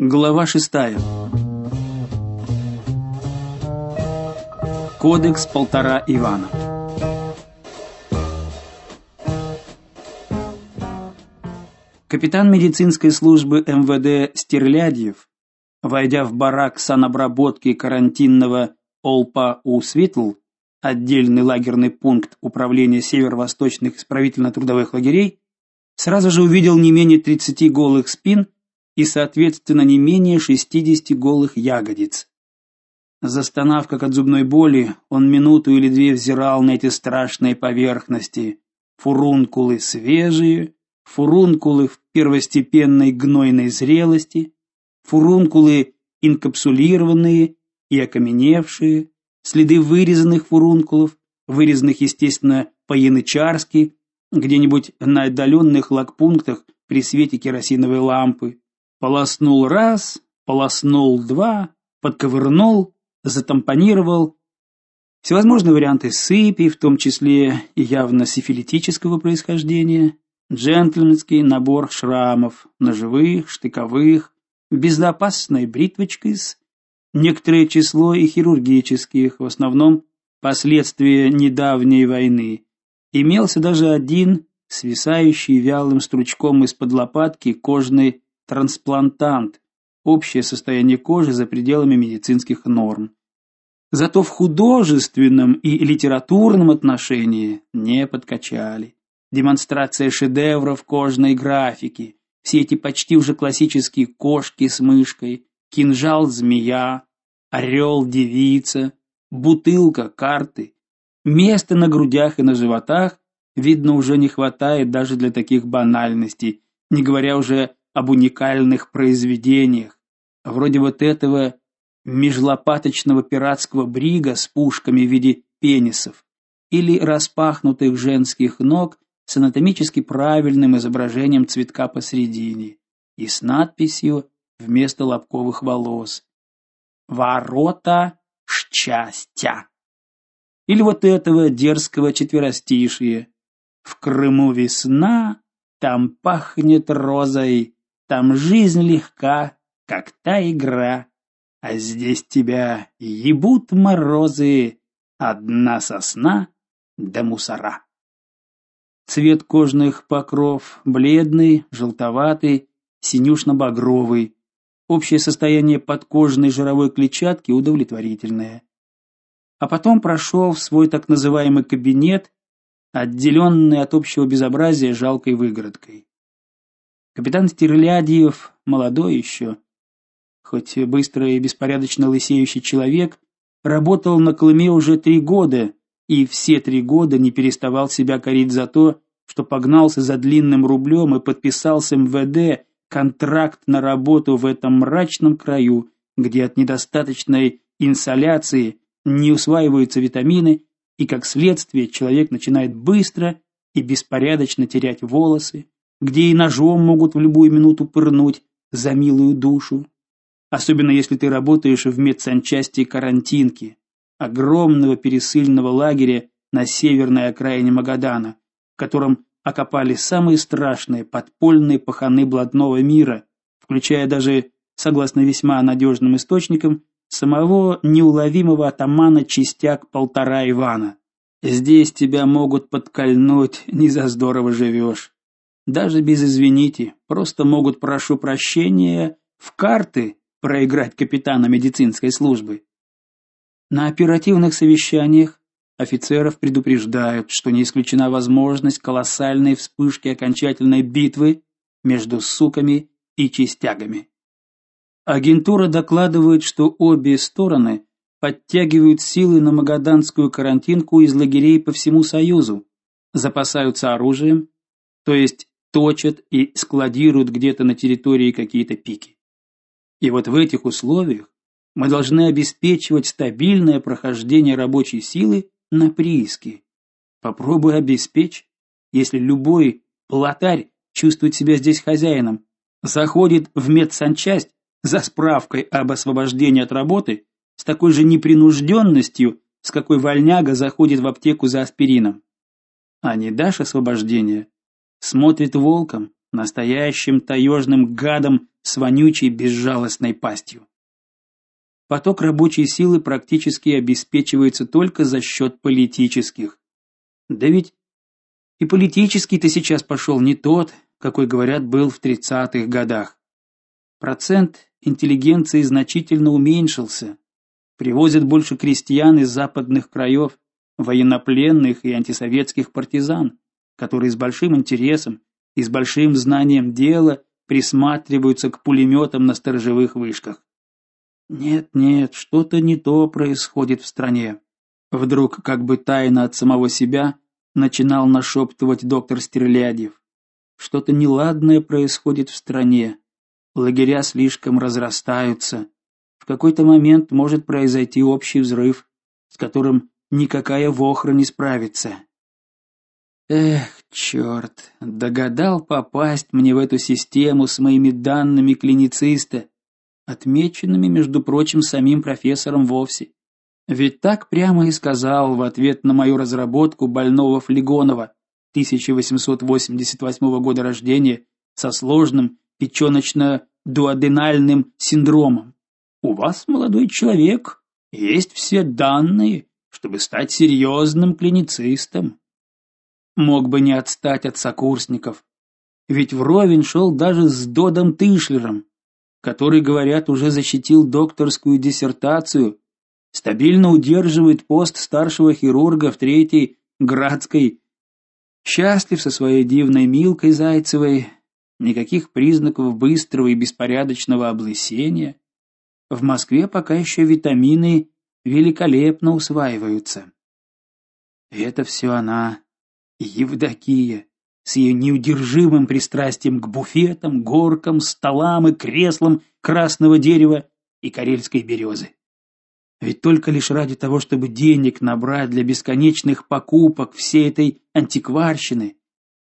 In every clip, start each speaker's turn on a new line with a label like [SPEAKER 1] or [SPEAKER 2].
[SPEAKER 1] Глава шестая. Кодекс полтора Ивана. Капитан медицинской службы МВД Стерлядьев, войдя в барак санобработки карантинного Олпа у Светл, отдельный лагерный пункт управления северо-восточных исправительно-трудовых лагерей, сразу же увидел не менее 30 голых спин и, соответственно, не менее 60 голых ягодиц. Застонав как от зубной боли, он минуту или две взирал на эти страшные поверхности. Фурункулы свежие, фурункулы в первостепенной гнойной зрелости, фурункулы инкапсулированные и окаменевшие, следы вырезанных фурункулов, вырезанных, естественно, по-янычарски, где-нибудь на отдаленных лагпунктах при свете керосиновой лампы, Полоснул раз, полоснул два, подковырнул, затампонировал. Всевозможные варианты сыпи, в том числе и явно сифилитического происхождения, джентльменский набор шрамов, ножевых, штыковых, безопасной бритвочкой с некоторое число и хирургических, в основном последствия недавней войны. Имелся даже один свисающий вялым стручком из-под лопатки кожный трансплантант, общее состояние кожи за пределами медицинских норм. Зато в художественном и литературном отношении не подкачали. Демонстрация шедевров кожной графики, все эти почти уже классические кошки с мышкой, кинжал-змея, орел-девица, бутылка, карты. Места на грудях и на животах, видно, уже не хватает даже для таких банальностей, не говоря уже об уникальных произведениях, вроде вот этого межлопаточного пиратского брига с пушками в виде пенисов или распахнутых женских ног с анатомически правильным изображением цветка посередине и с надписью вместо лобковых волос: "Ворота счастья". Или вот этого дерзкого четверостишия: "В Крыму весна, там пахнет розой, там жизнь легка, как та игра, а здесь тебя ебут морозы, одна сосна да мусора. Цвет кожных покров бледный, желтоватый, синюшно-багровый. Общее состояние подкожной жировой клетчатки удовлетворительное. А потом прошел в свой так называемый кабинет, отделенный от общего безобразия жалкой выгородкой. Капитан Стерлядьев молодой еще, хоть быстро и беспорядочно лысеющий человек, работал на Колыме уже три года и все три года не переставал себя корить за то, что погнался за длинным рублем и подписал с МВД контракт на работу в этом мрачном краю, где от недостаточной инсоляции не усваиваются витамины, и как следствие человек начинает быстро и беспорядочно терять волосы, где и ножом могут в любую минуту пырнуть за милую душу. Особенно если ты работаешь в медсанчасти карантинки, огромного пересыльного лагеря на северной окраине Магадана, в котором окопали самые страшные подпольные паханы блатного мира, включая даже, согласно весьма надежным источникам, самого неуловимого атамана Чистяк полтора Ивана. Здесь тебя могут подкольнуть, не за здорово живешь даже без извините, просто могут, прошу прощения, в карты проиграть капитана медицинской службы. На оперативных совещаниях офицеров предупреждают, что не исключена возможность колоссальной вспышки окончательной битвы между суками и чистягами. Агентура докладывает, что обе стороны подтягивают силы на магаданскую карантинку из лагерей по всему Союзу, запасаются оружием, то есть точат и складируют где-то на территории какие-то пики. И вот в этих условиях мы должны обеспечивать стабильное прохождение рабочей силы на прииске. Попробуй обеспечь, если любой плотарь чувствует себя здесь хозяином, заходит в медсанчасть за справкой об освобождении от работы с такой же непринужденностью, с какой вольняга заходит в аптеку за аспирином. А не дашь освобождения, смотрит волком, настоящим таежным гадом с вонючей безжалостной пастью. Поток рабочей силы практически обеспечивается только за счет политических. Да ведь и политический-то сейчас пошел не тот, какой, говорят, был в тридцатых годах. Процент интеллигенции значительно уменьшился. Привозят больше крестьян из западных краев, военнопленных и антисоветских партизан, которые с большим интересом и с большим знанием дела присматриваются к пулеметам на сторожевых вышках. Нет, нет, что-то не то происходит в стране. Вдруг, как бы тайно от самого себя, начинал нашептывать доктор Стерлядев. Что-то неладное происходит в стране. Лагеря слишком разрастаются. В какой-то момент может произойти общий взрыв, с которым никакая вохра не справится. Эх, черт, догадал попасть мне в эту систему с моими данными клинициста, отмеченными, между прочим, самим профессором вовсе. Ведь так прямо и сказал в ответ на мою разработку больного Флегонова 1888 года рождения со сложным печёночно-дуоденальным синдромом. У вас, молодой человек, есть все данные, чтобы стать серьезным клиницистом. Мог бы не отстать от сокурсников, ведь вровень шел даже с Додом Тышлером, который, говорят, уже защитил докторскую диссертацию, стабильно удерживает пост старшего хирурга в третьей Градской. Счастлив со своей дивной Милкой Зайцевой, никаких признаков быстрого и беспорядочного облысения. В Москве пока еще витамины великолепно усваиваются. И это все она, Евдокия, с ее неудержимым пристрастием к буфетам, горкам, столам и креслам красного дерева и карельской березы. Ведь только лишь ради того, чтобы денег набрать для бесконечных покупок всей этой антикварщины,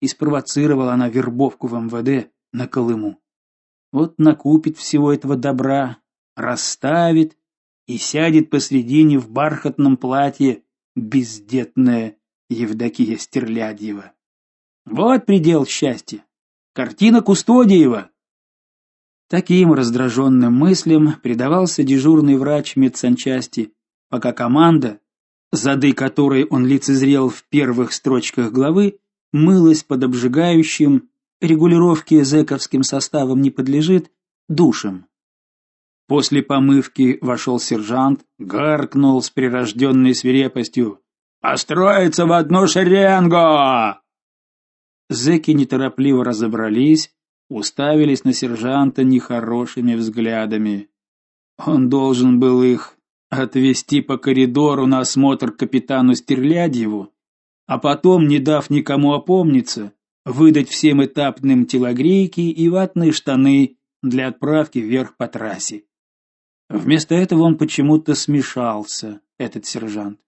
[SPEAKER 1] и спровоцировала она вербовку в МВД на Колыму. Вот накупит всего этого добра, расставит и сядет посредине в бархатном платье бездетная Евдокия Стерлядьева. Вот предел счастья. Картина Кустодиева. Таким раздраженным мыслям предавался дежурный врач медсанчасти, пока команда, зады которой он лицезрел в первых строчках главы, мылась под обжигающим, регулировке зэковским составом не подлежит, душем. После помывки вошел сержант, гаркнул с прирожденной свирепостью: "Построиться в одну шеренгу!" Зэки неторопливо разобрались, уставились на сержанта нехорошими взглядами. Он должен был их отвести по коридору на осмотр капитану Стерлядьеву, а потом, не дав никому опомниться, выдать всем этапным телогрейки и ватные штаны для отправки вверх по трассе. Вместо этого он почему-то смешался, этот сержант.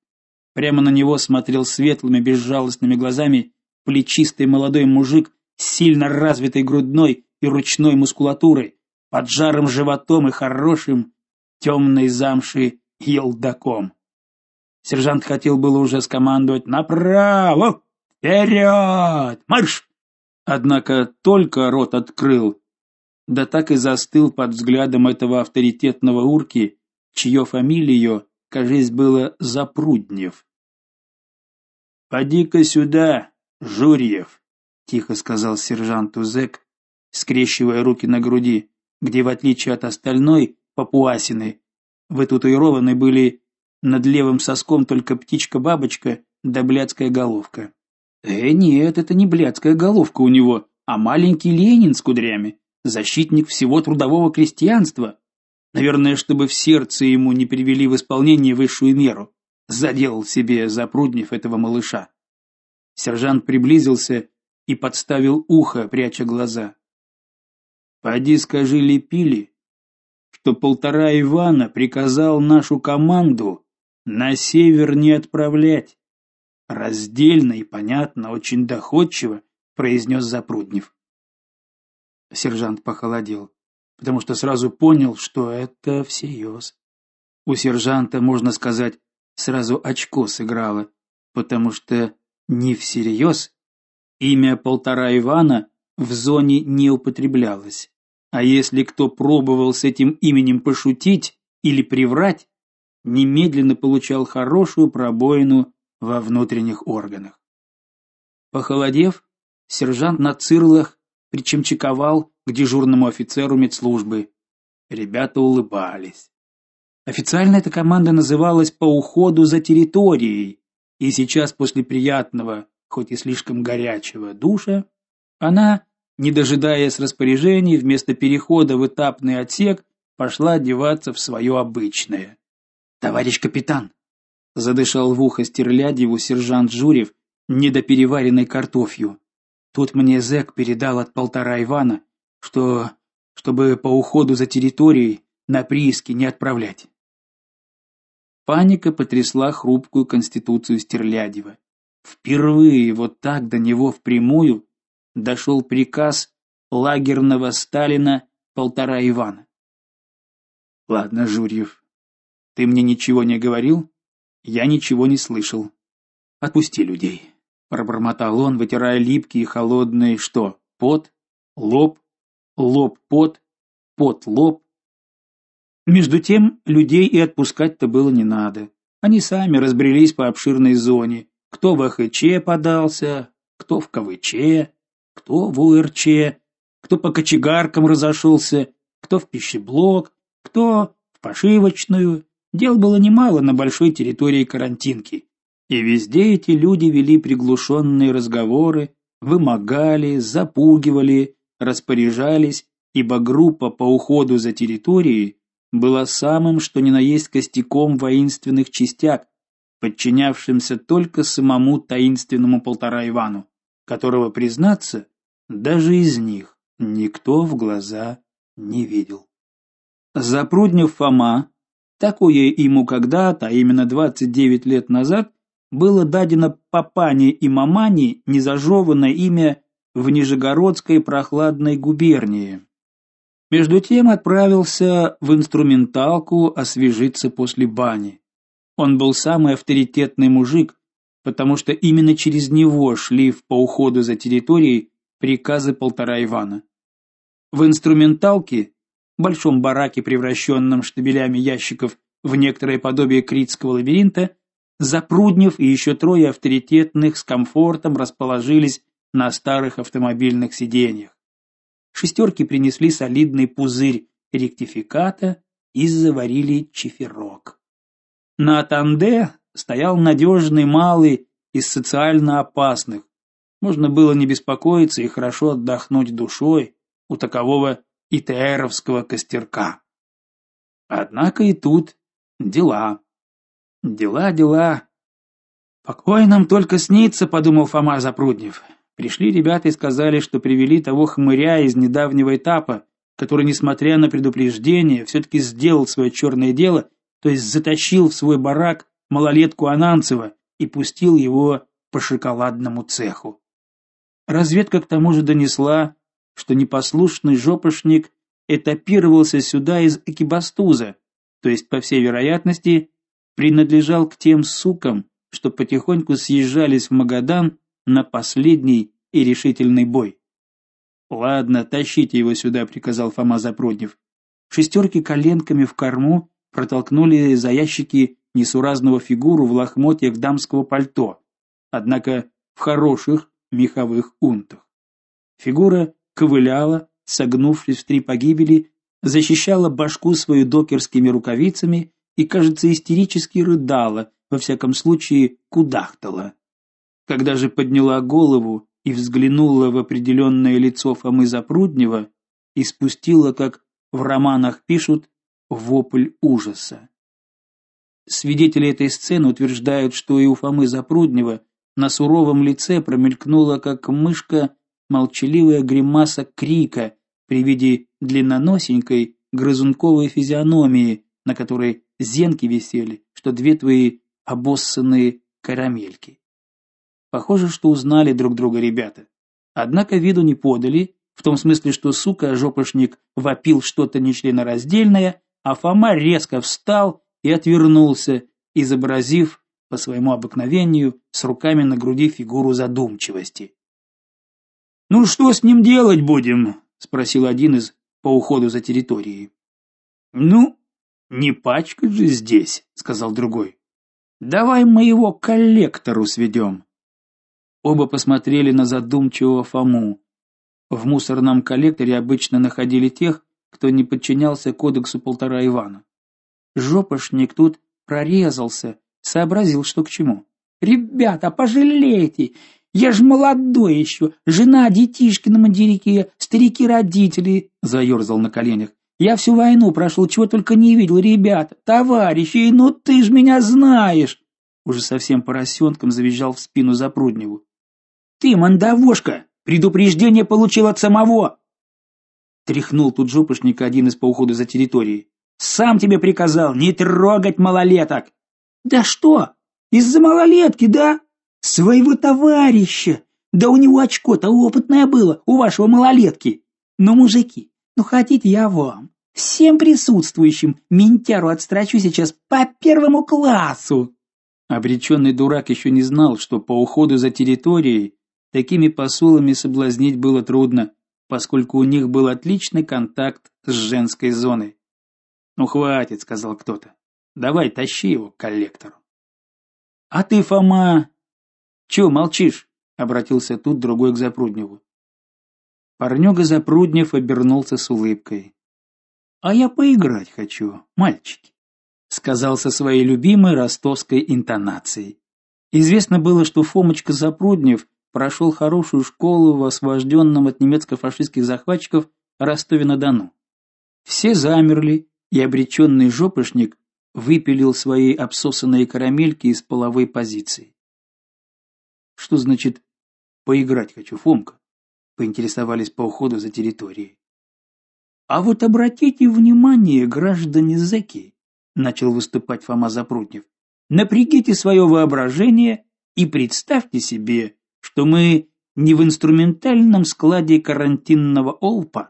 [SPEAKER 1] Прямо на него смотрел светлыми безжалостными глазами плечистый молодой мужик с сильно развитой грудной и ручной мускулатурой, поджарым животом и хорошим темной замши елдаком. Сержант хотел было уже скомандовать направо, вперед, марш! Однако только рот открыл, да так и застыл под взглядом этого авторитетного урки, чье фамилию, кажись, было Запруднев. «Поди-ка сюда, Журьев!» — тихо сказал сержант Узек, скрещивая руки на груди, где, в отличие от остальной папуасины, вытатуированы были над левым соском только птичка-бабочка да блядская головка. Э, нет, это не блядская головка у него, а маленький Ленин с кудрями защитник всего трудового крестьянства. Наверное, чтобы в сердце ему не привели в исполнение высшую меру, заделал себе запруднев этого малыша. Сержант приблизился и подставил ухо, пряча глаза. Пойди скажи Лепили, что полтора Ивана приказал нашу команду на север не отправлять. Раздельно и понятно, очень доходчиво произнес Запруднев. Сержант похолодел, потому что сразу понял, что это всерьез. У сержанта, можно сказать, сразу очко сыграло, потому что не всерьез имя полтора Ивана в зоне не употреблялось. А если кто пробовал с этим именем пошутить или приврать, немедленно получал хорошую пробоину во внутренних органах. Похолодев, сержант на цирлах причемчиковал к дежурному офицеру медслужбы. Ребята улыбались. Официально эта команда называлась по уходу за территорией, и сейчас после приятного, хоть и слишком горячего душа, она, не дожидаясь распоряжений, вместо перехода в этапный отсек, пошла одеваться в свое обычное. Товарищ капитан, задышал в ухо Стерлядеву сержант Журев, недопереваренной картофью. Тут мне зэк передал от полтора Ивана, что чтобы по уходу за территорией на прииски не отправлять. Паника потрясла хрупкую конституцию Стерлядева. Впервые вот так до него впрямую дошел приказ лагерного Сталина полтора Ивана. Ладно, Журьев, ты мне ничего не говорил? Я ничего не слышал. Отпусти людей, пробормотал он, вытирая липкий и холодный что? Пот, лоб, лоб пот, пот лоб. Между тем, людей и отпускать-то было не надо. Они сами разбрелись по обширной зоне. Кто в АХЧ подался, кто в КВЧ, кто в УРЧ, кто по кочегаркам разошелся, кто в пищеблок, кто в пошивочную, Дел было немало на большой территории карантинки, и везде эти люди вели приглушенные разговоры, вымогали, запугивали, распоряжались, ибо группа по уходу за территорией была самым что ни на есть костяком воинственных частях, подчинявшимся только самому таинственному полтора Ивану, которого, признаться, даже из них никто в глаза не видел. Запруднев Фома Такое ему когда-то, а именно 29 лет назад, было дадено папане и мамане незажеванное имя в Нижегородской прохладной губернии. Между тем отправился в инструменталку освежиться после бани. Он был самый авторитетный мужик, потому что именно через него шли по уходу за территорией приказы полтора Ивана. В инструменталке большом бараке, превращенном штабелями ящиков в некоторое подобие критского лабиринта, Запруднев и еще трое авторитетных с комфортом расположились на старых автомобильных сиденьях. Шестерки принесли солидный пузырь ректификата и заварили чифирок. На Танде стоял надежный малый из социально опасных. Можно было не беспокоиться и хорошо отдохнуть душой у такового ИТРовского костерка. Однако и тут дела. Дела, дела. Покой нам только снится, подумал Фома Запруднев. Пришли ребята и сказали, что привели того хмыря из недавнего этапа, который, несмотря на предупреждение, все таки сделал свое черное дело, то есть затащил в свой барак малолетку Ананцева и пустил его по шоколадному цеху. Разведка к тому же донесла, что непослушный жопошник этапировался сюда из Экибастуза, то есть, по всей вероятности, принадлежал к тем сукам, что потихоньку съезжались в Магадан на последний и решительный бой. Ладно, тащите его сюда, приказал Фома Запроднев. Шестерки коленками в корму протолкнули за ящики несуразного фигуру в лохмотьях дамского пальто, однако в хороших меховых унтах. Фигура ковыляла, согнувшись в три погибели, защищала башку свою докерскими рукавицами и, кажется, истерически рыдала, во всяком случае, кудахтала. Когда же подняла голову и взглянула в определенное лицо Фомы Запруднева, испустила, как в романах пишут, вопль ужаса. Свидетели этой сцены утверждают, что и у Фомы Запруднева на суровом лице промелькнула как мышка молчаливая гримаса крика при виде длинноносенькой грызунковой физиономии, на которой зенки висели, что две твои обоссанные карамельки. Похоже, что узнали друг друга ребята. Однако виду не подали, в том смысле, что сука жопошник вопил что-то нечленораздельное, а Фома резко встал и отвернулся, изобразив по своему обыкновению с руками на груди фигуру задумчивости. Ну что с ним делать будем? спросил один из по уходу за территорией. Ну, не пачкать же здесь, сказал другой. Давай мы его к коллектору сведем». Оба посмотрели на задумчивого Фому. В мусорном коллекторе обычно находили тех, кто не подчинялся кодексу полтора Ивана. Жопошник тут прорезался, сообразил, что к чему. Ребята, пожалейте. Я ж молодой еще, жена, детишки на материке, старики родители, заерзал на коленях. Я всю войну прошел, чего только не видел, ребята, товарищи, ну ты ж меня знаешь. Уже совсем поросенком завизжал в спину Запрудневу. Ты, мандавошка, предупреждение получил от самого. Тряхнул тут жопошника один из по уходу за территорией. Сам тебе приказал не трогать малолеток. Да что? Из-за малолетки, да? Своего товарища. Да у него очко-то опытное было, у вашего малолетки. Но, мужики, ну хотите я вам, всем присутствующим, ментяру отстрочу сейчас по первому классу. Обреченный дурак еще не знал, что по уходу за территорией такими посулами соблазнить было трудно, поскольку у них был отличный контакт с женской зоной. «Ну хватит», — сказал кто-то. «Давай, тащи его к коллектору». «А ты, Фома, чего молчишь?» — обратился тут другой к Запрудневу. Парнёга Запруднев обернулся с улыбкой. «А я поиграть хочу, мальчики», — сказал со своей любимой ростовской интонацией. Известно было, что Фомочка Запруднев прошел хорошую школу в освобожденном от немецко-фашистских захватчиков Ростове-на-Дону. Все замерли, и обреченный жопышник выпилил свои обсосанные карамельки из половой позиции. Что значит поиграть хочу, Фомка? поинтересовались по уходу за территорией. А вот обратите внимание, граждане зэки, начал выступать Фома Запруднев. Напрягите свое воображение и представьте себе, что мы не в инструментальном складе карантинного олпа,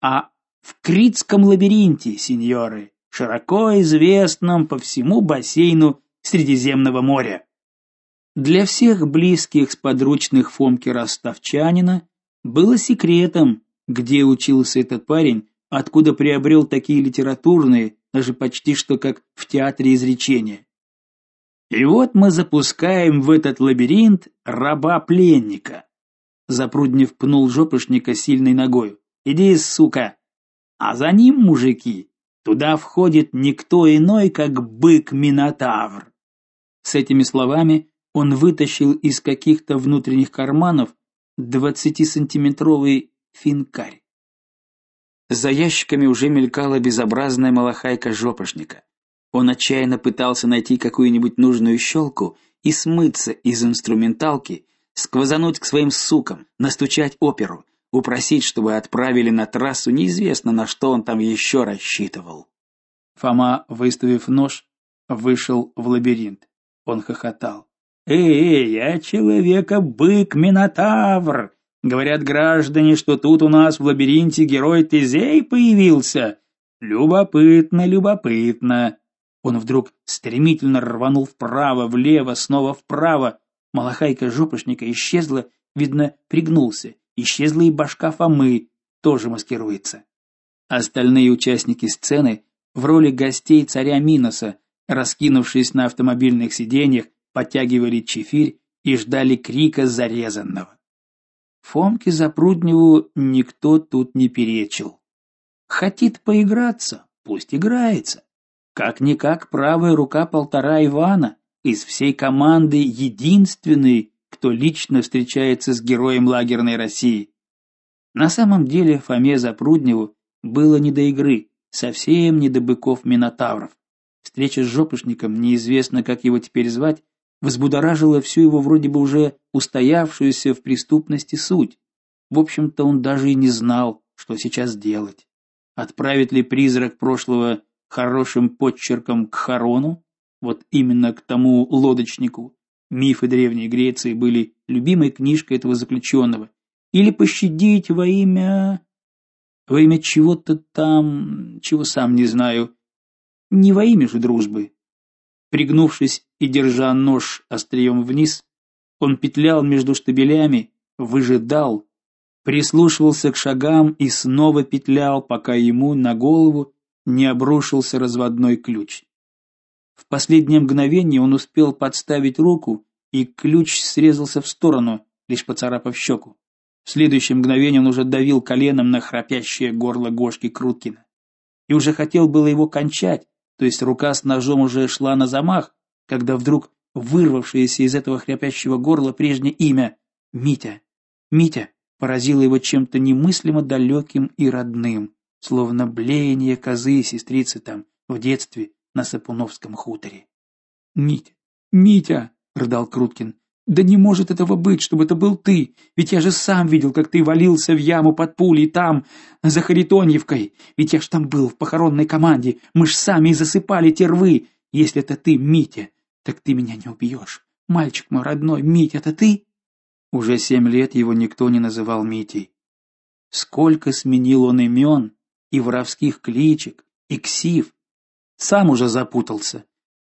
[SPEAKER 1] а в Критском лабиринте, сеньоры, широко известном по всему бассейну Средиземного моря. Для всех близких с подручных Фомки ростовчанина было секретом, где учился этот парень, откуда приобрел такие литературные, даже почти что как в театре изречения. И вот мы запускаем в этот лабиринт раба-пленника. Запруднев пнул жопышника сильной ногой. Иди, сука. А за ним, мужики, туда входит никто иной, как бык-минотавр. С этими словами он вытащил из каких-то внутренних карманов двадцатисантиметровый финкарь. За ящиками уже мелькала безобразная малахайка жопошника. Он отчаянно пытался найти какую-нибудь нужную щелку и смыться из инструменталки, сквозануть к своим сукам, настучать оперу, упросить, чтобы отправили на трассу, неизвестно на что он там еще рассчитывал. Фома, выставив нож, вышел в лабиринт. Он хохотал. Эй, я человека-бык-минотавр. Говорят граждане, что тут у нас в лабиринте герой Тезей появился. Любопытно, любопытно. Он вдруг стремительно рванул вправо, влево, снова вправо. Малахайка жопошника исчезла, видно, пригнулся. Исчезла и башка Фомы, тоже маскируется. Остальные участники сцены в роли гостей царя Миноса, раскинувшись на автомобильных сиденьях, подтягивали чефирь и ждали крика зарезанного. Фомке Запрудневу никто тут не перечил. Хотит поиграться, пусть играется. Как никак правая рука полтора Ивана, из всей команды единственный, кто лично встречается с героем лагерной России. На самом деле Фоме Запрудневу было не до игры, совсем не до быков-минотавров. Встреча с жопышником, неизвестно, как его теперь звать, взбудоражило всю его вроде бы уже устоявшуюся в преступности суть. В общем-то, он даже и не знал, что сейчас делать. Отправить ли призрак прошлого хорошим подчерком к Харону, вот именно к тому лодочнику. Мифы древней Греции были любимой книжкой этого заключенного. Или пощадить во имя во имя чего-то там, чего сам не знаю. Не во имя же дружбы, Пригнувшись и держа нож острием вниз, он петлял между штабелями, выжидал, прислушивался к шагам и снова петлял, пока ему на голову не обрушился разводной ключ. В последнее мгновение он успел подставить руку, и ключ срезался в сторону, лишь поцарапав щеку. В следующее мгновение он уже давил коленом на храпящее горло Гошки Круткина. И уже хотел было его кончать, то есть рука с ножом уже шла на замах, когда вдруг вырвавшееся из этого храпящего горла прежнее имя Митя, Митя поразило его чем-то немыслимо далеким и родным, словно блеяние козы сестрицы там в детстве на Сапуновском хуторе. "Митя, Митя", рыдал Круткин. "Да не может этого быть, чтобы это был ты. Ведь я же сам видел, как ты валился в яму под пулей там, за Харитоньевкой. Ведь я ж там был в похоронной команде. Мы ж сами и засыпали те рвы. Если это ты, Митя, так ты меня не убьешь. Мальчик мой родной, Митя, это ты?" Уже семь лет его никто не называл Митей. Сколько сменил он имен и воровских кличек, и ксив. Сам уже запутался.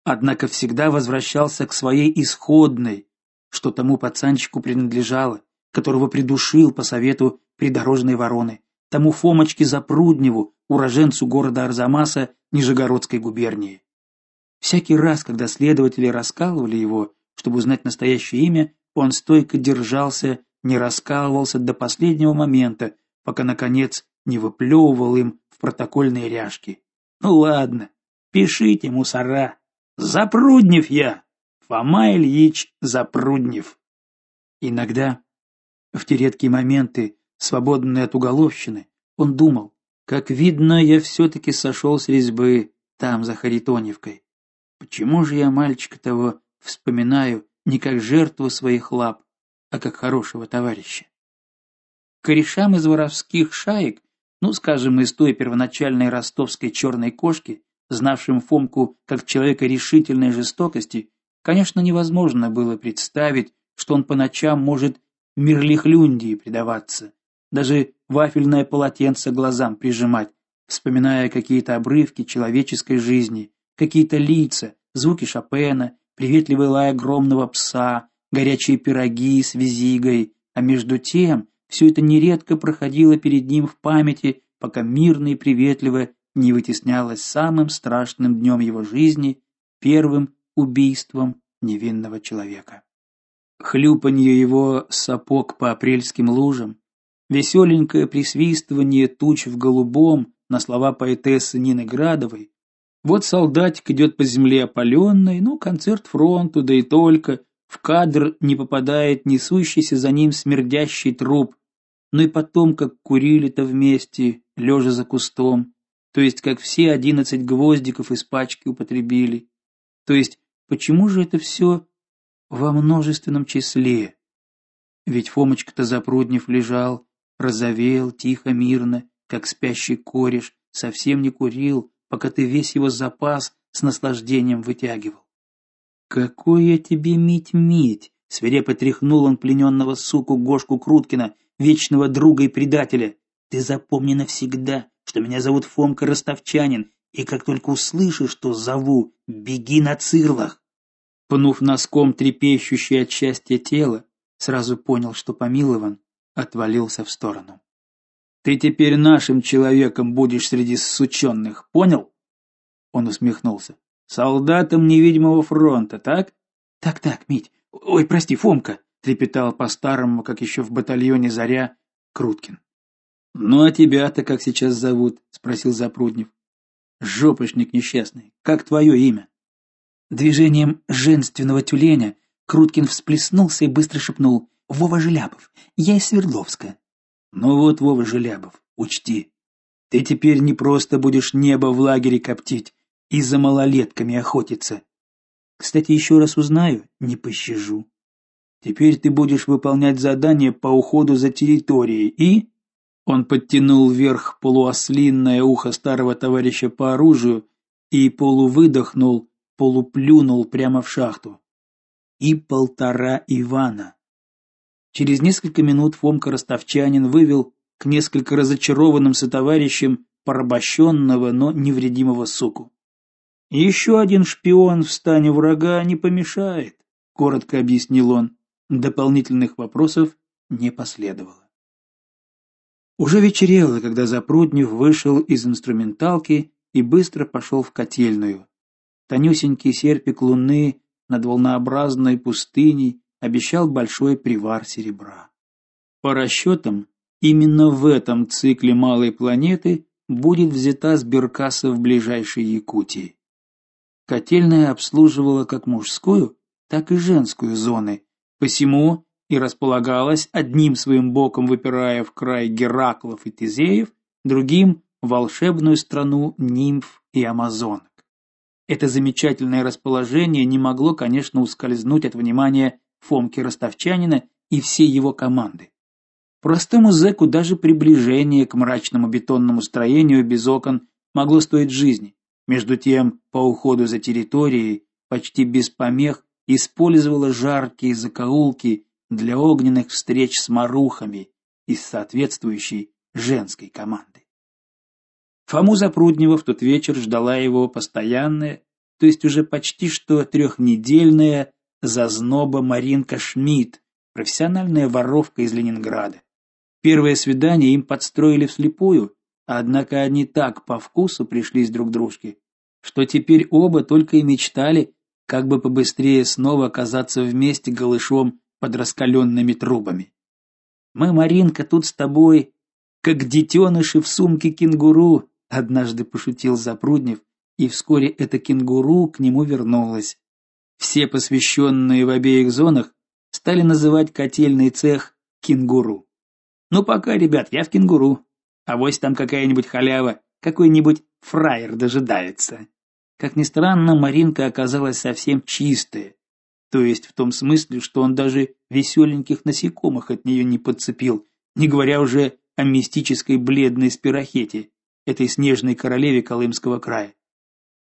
[SPEAKER 1] Однако всегда возвращался к своей исходной, что тому пацанчику принадлежало, которого придушил по совету придорожной вороны, тому Фомочке Запрудневу, уроженцу города Арзамаса Нижегородской губернии. Всякий раз, когда следователи раскалывали его, чтобы узнать настоящее имя, он стойко держался, не раскалывался до последнего момента, пока наконец не выплевывал им в протокольные ряжки. Ну ладно, пишите, мусора. Запруднев я. Фома Ильич Запруднев. Иногда, в те редкие моменты, свободные от уголовщины, он думал, как видно, я все таки сошел с резьбы там за Харитоневкой. Почему же я мальчика того вспоминаю не как жертву своих лап, а как хорошего товарища. Корешам из воровских шаек, ну, скажем, из той первоначальной ростовской черной кошки, знавшим Фомку как человека решительной жестокости, конечно, невозможно было представить, что он по ночам может мирлихлюндии предаваться, даже вафельное полотенце глазам прижимать, вспоминая какие-то обрывки человеческой жизни, какие-то лица, звуки Шопена приветливый лай огромного пса, горячие пироги с визигой, а между тем все это нередко проходило перед ним в памяти, пока мирно и приветливо не вытеснялось самым страшным днем его жизни, первым убийством невинного человека. Хлюпанье его сапог по апрельским лужам, веселенькое присвистывание туч в голубом на слова поэтессы Нины Градовой вот солдатик идет по земле опаленной, ну, концерт фронту, да и только. В кадр не попадает несущийся за ним смердящий труп. Ну и потом, как курили-то вместе, лежа за кустом. То есть, как все одиннадцать гвоздиков из пачки употребили. То есть, почему же это все во множественном числе? Ведь Фомочка-то Запруднев лежал, розовел тихо, мирно, как спящий кореш, совсем не курил, пока ты весь его запас с наслаждением вытягивал. Какой я тебе мить-мить, свирепо тряхнул он плененного суку Гошку Круткина, вечного друга и предателя. Ты запомни навсегда, что меня зовут Фомка Ростовчанин, и как только услышишь, что зову, беги на цирлах. Пнув носком трепещущее от счастья тело, сразу понял, что помилован, отвалился в сторону. Ты теперь нашим человеком будешь среди сученных, понял? Он усмехнулся. Солдатом невидимого фронта, так? Так-так, Мить. Ой, прости, Фомка, трепетал по-старому, как еще в батальоне Заря, Круткин. Ну а тебя-то как сейчас зовут? спросил Запруднев. Жопошник несчастный. Как твое имя? Движением женственного тюленя Круткин всплеснулся и быстро шепнул: "Вова Желябов. Я из Свердловска". Ну вот, Вова Желябов, учти, ты теперь не просто будешь небо в лагере коптить и за малолетками охотиться. Кстати, еще раз узнаю, не пощажу. Теперь ты будешь выполнять задания по уходу за территорией и он подтянул вверх полуослинное ухо старого товарища по оружию и полувыдохнул, полуплюнул прямо в шахту. И полтора Ивана. Через несколько минут Фомка Ростовчанин вывел к несколько разочарованным сотоварищам порабощенного, но невредимого суку. «Еще один шпион в стане врага не помешает, коротко объяснил он. Дополнительных вопросов не последовало. Уже вечерело, когда Запруднев вышел из инструменталки и быстро пошел в котельную. Тонюсенький серпик луны над волнообразной пустыней обещал большой привар серебра. По расчетам, именно в этом цикле малой планеты будет взята сберкасса в ближайшей Якутии. Котельная обслуживала как мужскую, так и женскую зоны, посему и располагалась одним своим боком выпирая в край Гераклов и Тизеев, другим волшебную страну нимф и амазонок. Это замечательное расположение не могло, конечно, ускользнуть от внимания Фомки Ростовчанина и всей его команды. Простому зэку даже приближение к мрачному бетонному строению без окон могло стоить жизни. Между тем, по уходу за территорией, почти без помех, использовала жаркие закоулки для огненных встреч с марухами из соответствующей женской команды. Фому Запруднева в тот вечер ждала его постоянная, то есть уже почти что трехнедельная зазноба Маринка Шмидт, профессиональная воровка из Ленинграда. Первое свидание им подстроили вслепую, однако они так по вкусу пришлись друг дружке, что теперь оба только и мечтали, как бы побыстрее снова оказаться вместе голышом под раскаленными трубами. Мы, Маринка, тут с тобой, как детеныши в сумке кенгуру, однажды пошутил Запруднев, и вскоре это кенгуру к нему вернулось. Все посвященные в обеих зонах стали называть котельный цех кенгуру. Ну пока, ребят, я в кенгуру. А вось там какая-нибудь халява, какой-нибудь фраер дожидается. Как ни странно, Маринка оказалась совсем чистая, то есть в том смысле, что он даже веселеньких насекомых от нее не подцепил, не говоря уже о мистической бледной спирохете, этой снежной королеве Колымского края.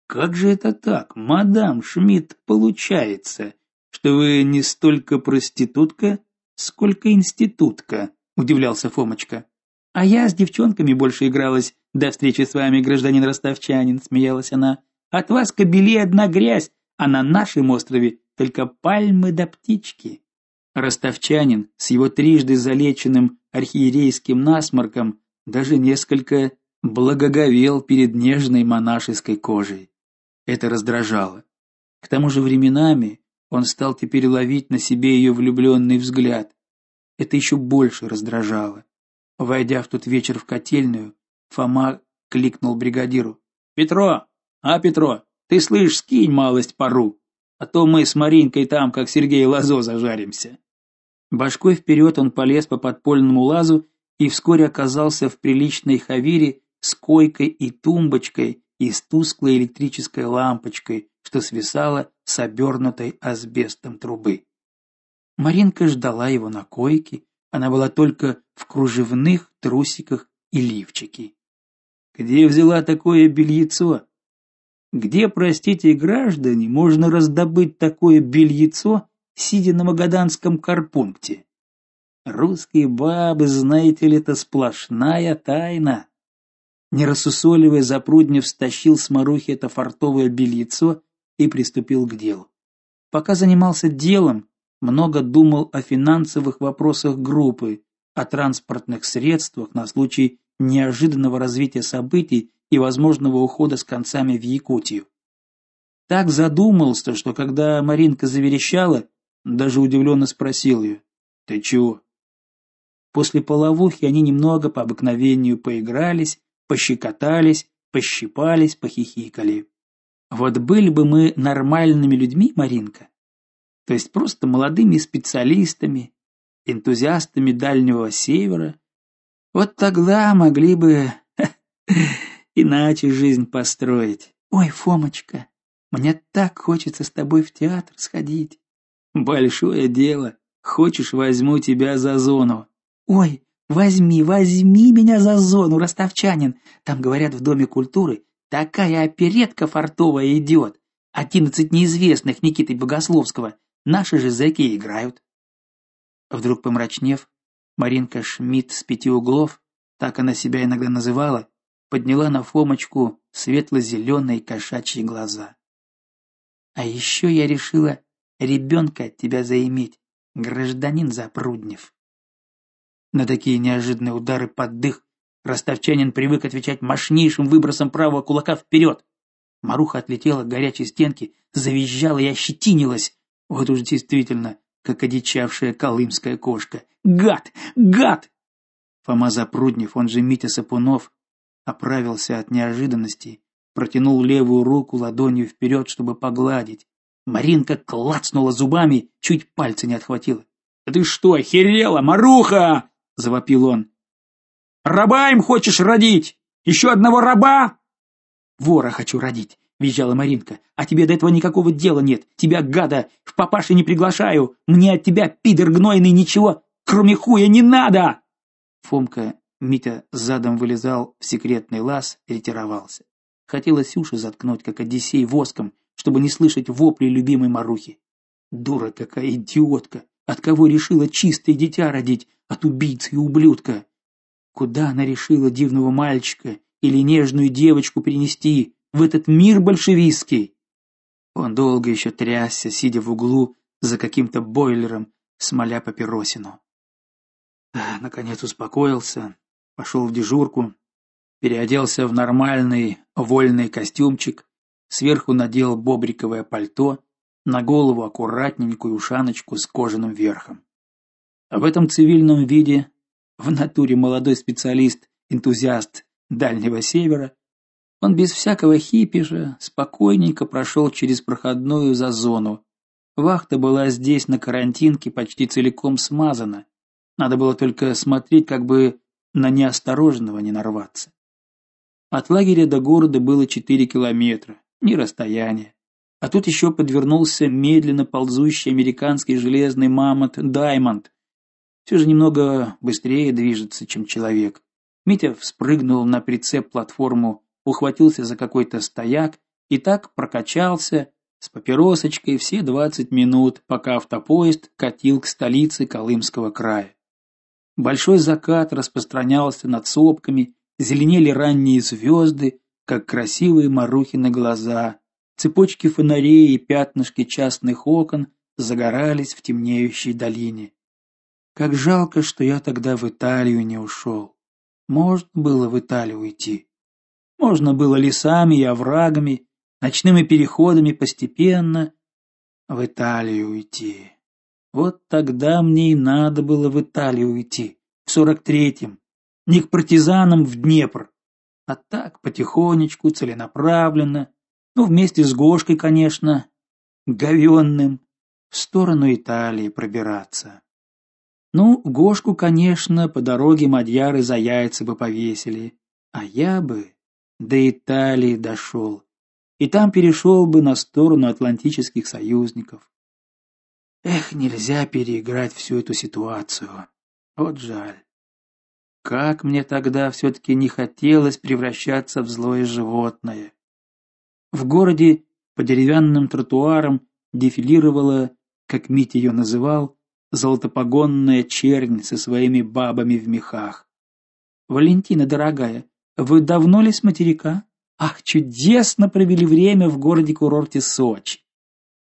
[SPEAKER 1] Как же это так, мадам Шмидт, получается, что вы не столько проститутка, сколько институтка, удивлялся Фомочка. А я с девчонками больше игралась до встречи с вами, гражданин ростовчанин, смеялась она. От вас кобели одна грязь, а на нашем острове только пальмы да птички. Ростовчанин с его трижды залеченным архиерейским насморком даже несколько благоговел перед нежной монашеской кожей. Это раздражало. К тому же временами он стал теперь ловить на себе ее влюбленный взгляд. Это еще больше раздражало. Войдя в тот вечер в котельную, Фома кликнул бригадиру: "Петро, а Петро, ты слышь, скинь малость пару" а то мы с Маринкой там, как Сергей Лазо, зажаримся. Башкой вперед он полез по подпольному лазу и вскоре оказался в приличной хавире с койкой и тумбочкой и с тусклой электрической лампочкой, что свисала с обернутой асбестом трубы. Маринка ждала его на койке, она была только в кружевных трусиках и лифчике. Где взяла такое бельецо? Где, простите, граждане, можно раздобыть такое бельецо, сидя на магаданском карпункте? Русские бабы, знаете ли, это сплошная тайна. Не рассусоливая, Запруднев стащил с Марухи это фартовое бельецо и приступил к делу. Пока занимался делом, много думал о финансовых вопросах группы, о транспортных средствах на случай неожиданного развития событий и возможного ухода с концами в Якутию. Так задумался, что когда Маринка заверещала, даже удивленно спросил ее: "Ты чего?" После половухи они немного по обыкновению поигрались, пощекотались, пощипались, похихикали. Вот были бы мы нормальными людьми, Маринка, то есть просто молодыми специалистами, энтузиастами Дальнего Севера, вот тогда могли бы иначе жизнь построить. Ой, Фомочка, мне так хочется с тобой в театр сходить. Большое дело. Хочешь, возьму тебя за зону. Ой, возьми, возьми меня за зону, ростовчанин. Там говорят в доме культуры такая оперетка фартовая идет. Одиннадцать неизвестных Никиты Богословского. Наши же зэки играют. Вдруг помрачнев, Маринка Шмидт с пяти углов, так она себя иногда называла, подняла на Фомочку светло-зеленые кошачьи глаза. А еще я решила ребенка от тебя заиметь, гражданин Запруднев. На такие неожиданные удары под дых ростовчанин привык отвечать мощнейшим выбросом правого кулака вперед. Маруха отлетела к горячей стенке, завизжала и ощетинилась. Вот уж действительно, как одичавшая колымская кошка. Гад! Гад! Фома Запруднев, он же Митя Сапунов, оправился от неожиданности, протянул левую руку ладонью вперед, чтобы погладить. Маринка клацнула зубами, чуть пальцы не отхватила. "Да ты что, охерела, Маруха?" завопил он. "Раба им хочешь родить? Еще одного раба?" "Вора хочу родить", визжала Маринка. "А тебе до этого никакого дела нет. Тебя гада в папаши не приглашаю. Мне от тебя пидор гнойный ничего, кроме хуя не надо". Фомка Митя задом вылезал в секретный лаз и ретировался. Хотелось уши заткнуть, как Одиссей воском, чтобы не слышать вопли любимой Марухи. Дура какая идиотка! От кого решила чистое дитя родить? От убийцы и ублюдка. Куда она решила дивного мальчика или нежную девочку принести в этот мир большевистский? Он долго еще трясся, сидя в углу за каким-то бойлером, смоля папиросину. Наконец успокоился, пошел в дежурку, переоделся в нормальный вольный костюмчик, сверху надел бобриковое пальто, на голову аккуратненькую ушаночку с кожаным верхом. А в этом цивильном виде, в натуре молодой специалист, энтузиаст Дальнего Севера, он без всякого хиппижа спокойненько прошел через проходную за зону. Вахта была здесь на карантинке почти целиком смазана. Надо было только смотреть, как бы на неосторожного не нарваться. От лагеря до города было 4 километра, не расстояние. А тут еще подвернулся медленно ползущий американский железный мамонт Даймонд. Все же немного быстрее движется, чем человек. Митя вспрыгнул на прицеп-платформу, ухватился за какой-то стояк и так прокачался с папиросочкой все 20 минут, пока автопоезд катил к столице Колымского края. Большой закат распространялся над сопками, зеленели ранние звезды, как красивые марухины глаза. Цепочки фонарей и пятнышки частных окон загорались в темнеющей долине. Как жалко, что я тогда в Италию не ушел. Можно было в Италию уйти. Можно было лесами и оврагами, ночными переходами постепенно в Италию уйти. Вот тогда мне и надо было в Италию уйти, в сорок третьем, не к партизанам в Днепр, а так потихонечку, целенаправленно, ну вместе с Гошкой, конечно, говенным, в сторону Италии пробираться. Ну, Гошку, конечно, по дороге мадьяры за яйца бы повесили, а я бы до Италии дошел, и там перешел бы на сторону атлантических союзников. Эх, нельзя переиграть всю эту ситуацию. Вот жаль. Как мне тогда все таки не хотелось превращаться в злое животное. В городе по деревянным тротуарам дефилировала, как Митя ее называл, золотопогонная чернь со своими бабами в мехах. Валентина дорогая, вы давно ли с материка? Ах, чудесно провели время в городе-курорте Сочи.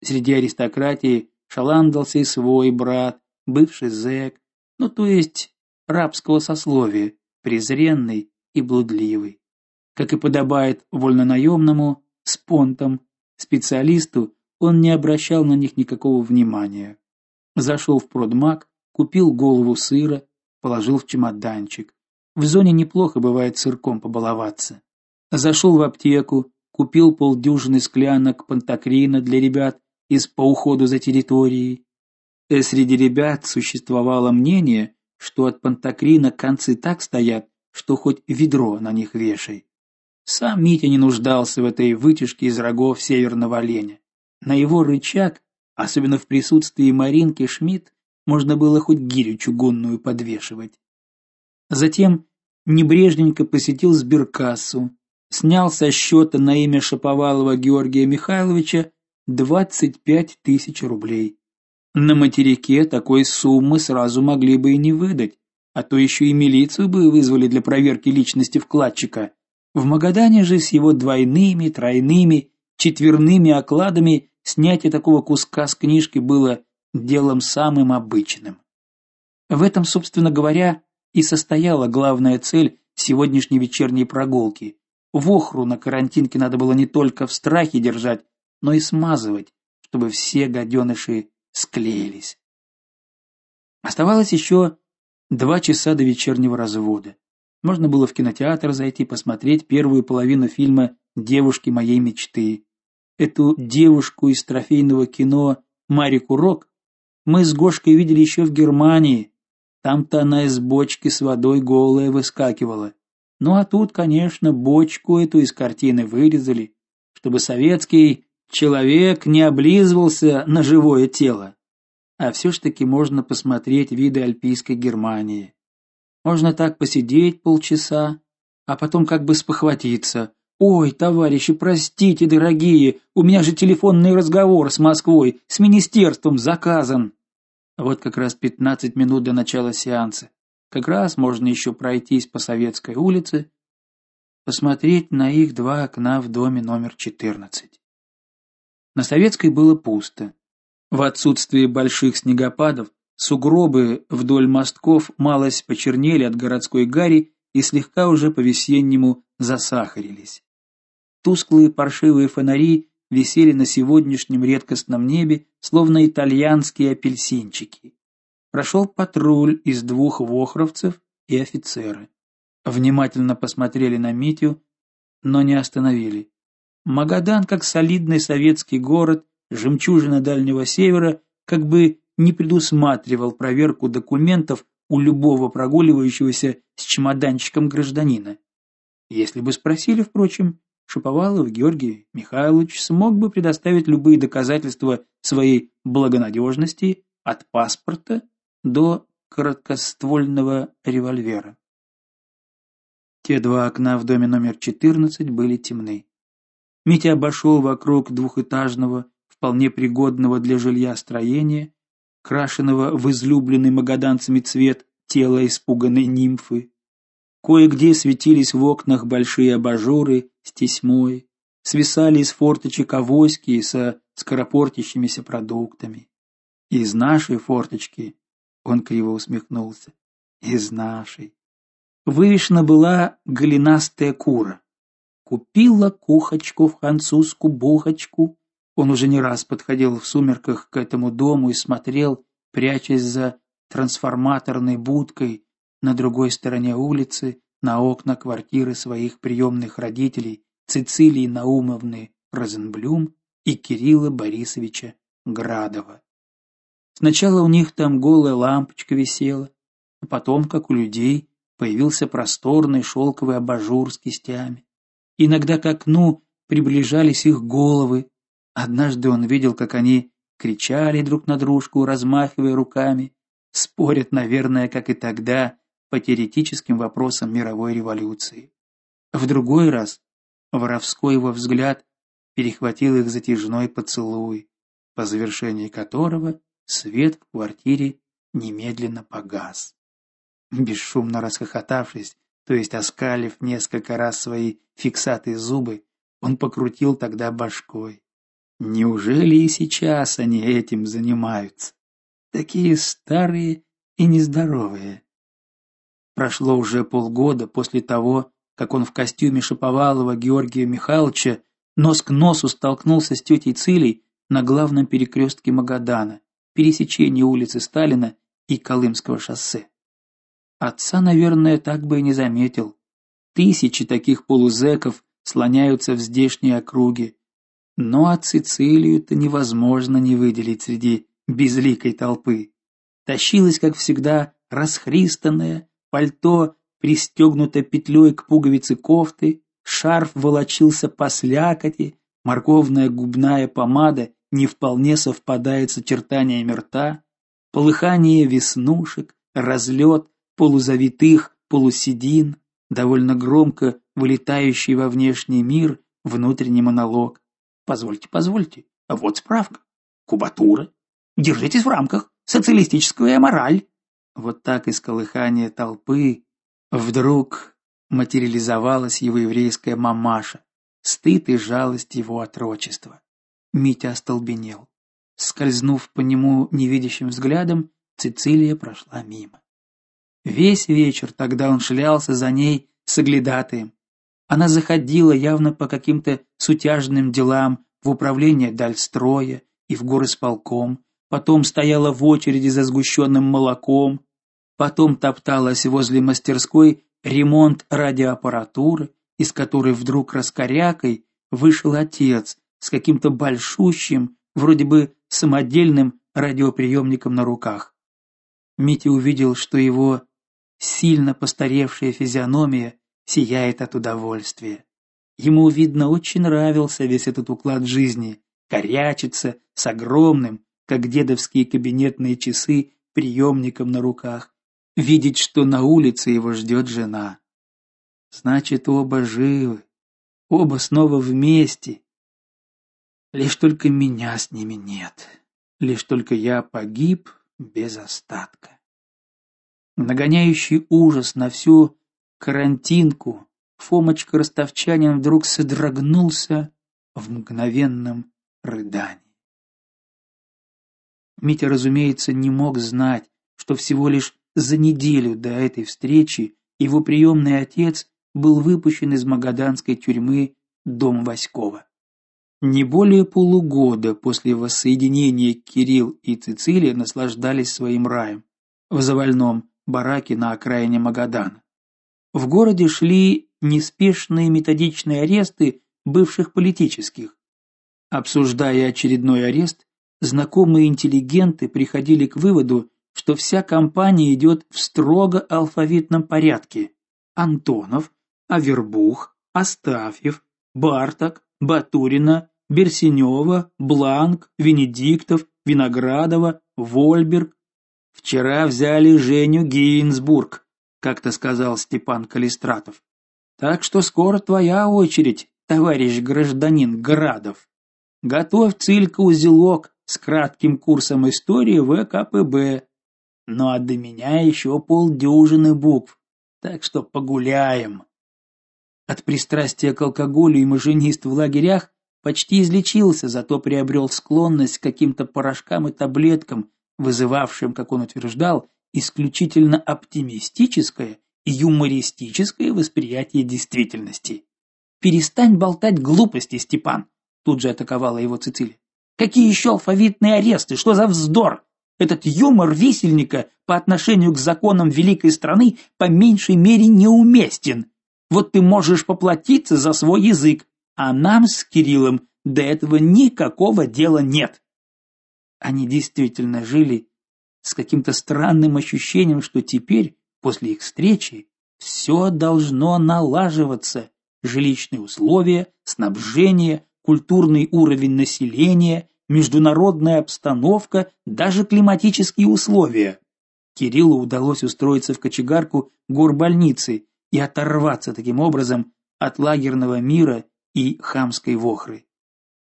[SPEAKER 1] Среди аристократии шаландался и свой брат, бывший зэк, ну то есть рабского сословия, презренный и блудливый. Как и подобает вольнонаемному, с понтом, специалисту, он не обращал на них никакого внимания. Зашел в продмаг, купил голову сыра, положил в чемоданчик. В зоне неплохо бывает сырком побаловаться. Зашел в аптеку, купил полдюжины склянок пантокрина для ребят из по уходу за территорией. Э, среди ребят существовало мнение, что от пантокрина концы так стоят, что хоть ведро на них вешай. Сам Митя не нуждался в этой вытяжке из рогов северного оленя. На его рычаг, особенно в присутствии Маринки Шмидт, можно было хоть гирю чугунную подвешивать. Затем небрежненько посетил сберкассу, снял со счета на имя Шаповалова Георгия Михайловича 25 тысяч рублей. На материке такой суммы сразу могли бы и не выдать, а то еще и милицию бы вызвали для проверки личности вкладчика. В Магадане же с его двойными, тройными, четверными окладами снятие такого куска с книжки было делом самым обычным. В этом, собственно говоря, и состояла главная цель сегодняшней вечерней прогулки. Вохру на карантинке надо было не только в страхе держать, но и смазывать, чтобы все гаденыши склеились. Оставалось еще два часа до вечернего развода. Можно было в кинотеатр зайти посмотреть первую половину фильма Девушки моей мечты. Эту девушку из трофейного кино Марику Рок мы с Гошкой видели еще в Германии. Там-то она из бочки с водой голая выскакивала. Ну а тут, конечно, бочку эту из картины вырезали, чтобы советский человек не облизывался на живое тело. А все ж таки можно посмотреть виды альпийской Германии. Можно так посидеть полчаса, а потом как бы спохватиться. Ой, товарищи, простите, дорогие, у меня же телефонный разговор с Москвой, с министерством заказан. Вот как раз 15 минут до начала сеанса. Как раз можно еще пройтись по Советской улице, посмотреть на их два окна в доме номер 14. На Советской было пусто. В отсутствие больших снегопадов сугробы вдоль мостков малость почернели от городской гари и слегка уже по-весеннему засахарились. Тусклые паршивые фонари висели на сегодняшнем редкостном небе, словно итальянские апельсинчики. Прошел патруль из двух вохровцев и офицеры. Внимательно посмотрели на Митю, но не остановили. Магадан, как солидный советский город, жемчужина Дальнего Севера, как бы не предусматривал проверку документов у любого прогуливающегося с чемоданчиком гражданина. Если бы спросили, впрочем, Шаповалов Георгий Михайлович смог бы предоставить любые доказательства своей благонадежности от паспорта до короткоствольного револьвера. Те два окна в доме номер 14 были темны. Митя обошел вокруг двухэтажного, вполне пригодного для жилья строения, крашеного в излюбленный магаданцами цвет тела испуганной нимфы. Кое-где светились в окнах большие абажуры с тесьмой, свисали из форточек авоськи со скоропортящимися продуктами. Из нашей форточки, он криво усмехнулся, из нашей. Вывешена была голенастая кура. Купила кухочку французскую бухочку. Он уже не раз подходил в сумерках к этому дому и смотрел, прячась за трансформаторной будкой на другой стороне улицы, на окна квартиры своих приемных родителей Цицилии Наумовны Розенблюм и Кирилла Борисовича Градова. Сначала у них там голая лампочка висела, а потом, как у людей, появился просторный шелковый абажур с кистями. Иногда к окну приближались их головы. Однажды он видел, как они кричали друг на дружку, размахивая руками, спорят, наверное, как и тогда, по теоретическим вопросам мировой революции. В другой раз воровской его взгляд перехватил их затяжной поцелуй, по завершении которого свет в квартире немедленно погас. Бесшумно расхохотавшись, то есть оскалив несколько раз свои фиксатые зубы, он покрутил тогда башкой. Неужели и сейчас они этим занимаются? Такие старые и нездоровые. Прошло уже полгода после того, как он в костюме Шаповалова Георгия Михайловича нос к носу столкнулся с тетей Цилей на главном перекрестке Магадана, пересечении улицы Сталина и Колымского шоссе. Отца, наверное, так бы и не заметил. Тысячи таких полузеков слоняются в здешней округе. Но от Цицилию-то невозможно не выделить среди безликой толпы. Тащилась, как всегда, расхристанная, пальто пристегнуто петлей к пуговице кофты, шарф волочился по слякоти, морковная губная помада не вполне совпадает с очертаниями рта, полыхание веснушек, разлет полузавитых полуседин, довольно громко вылетающий во внешний мир внутренний монолог. Позвольте, позвольте. Вот справка. Кубатура. Держитесь в рамках. Социалистическая мораль. Вот так из колыхания толпы вдруг материализовалась его еврейская мамаша. Стыд и жалость его отрочества. Митя остолбенел. Скользнув по нему невидящим взглядом, Цицилия прошла мимо. Весь вечер тогда он шлялся за ней с оглядатаем. Она заходила явно по каким-то сутяжным делам в управление Дальстроя и в горосполком, потом стояла в очереди за сгущенным молоком, потом топталась возле мастерской ремонт радиоаппаратуры, из которой вдруг раскорякой вышел отец с каким-то большущим, вроде бы самодельным радиоприемником на руках. Митя увидел, что его сильно постаревшая физиономия сияет от удовольствия. Ему видно очень нравился весь этот уклад жизни, корячиться с огромным, как дедовские кабинетные часы, приемником на руках, видеть, что на улице его ждет жена. Значит, оба живы, оба снова вместе. Лишь только меня с ними нет. Лишь только я погиб без остатка. Нагоняющий ужас на всю карантинку, Фомочка Ростовчанин вдруг содрогнулся в мгновенном рыдании. Митя, разумеется, не мог знать, что всего лишь за неделю до этой встречи его приемный отец был выпущен из магаданской тюрьмы Дом Васькова. Не более полугода после воссоединения Кирилл и Цицилия наслаждались своим раем в завальном бараке на окраине Магадана. В городе шли неспешные методичные аресты бывших политических. Обсуждая очередной арест, знакомые интеллигенты приходили к выводу, что вся кампания идет в строго алфавитном порядке. Антонов, Авербух, Астафьев, Барток, Батурина, Берсенева, Бланк, Венедиктов, Виноградова, Вольберг. Вчера взяли Женю Гейнсбург, как-то сказал Степан Калистратов. Так что скоро твоя очередь, товарищ гражданин Градов. Готовь цилька узелок с кратким курсом истории ВКПБ. Ну а до меня еще полдюжины букв. Так что погуляем. От пристрастия к алкоголю и машинист в лагерях почти излечился, зато приобрел склонность к каким-то порошкам и таблеткам, вызывавшим, как он утверждал, исключительно оптимистическое и юмористическое восприятие действительности. Перестань болтать глупости, Степан, тут же атаковала его Цицилия. Какие еще алфавитные аресты? Что за вздор? Этот юмор висельника по отношению к законам великой страны по меньшей мере неуместен. Вот ты можешь поплатиться за свой язык, а нам с Кириллом до этого никакого дела нет. Они действительно жили с каким-то странным ощущением, что теперь, после их встречи, все должно налаживаться: жилищные условия, снабжение, культурный уровень населения, международная обстановка, даже климатические условия. Кириллу удалось устроиться в кочегарку горбольницы и оторваться таким образом от лагерного мира и хамской вохры.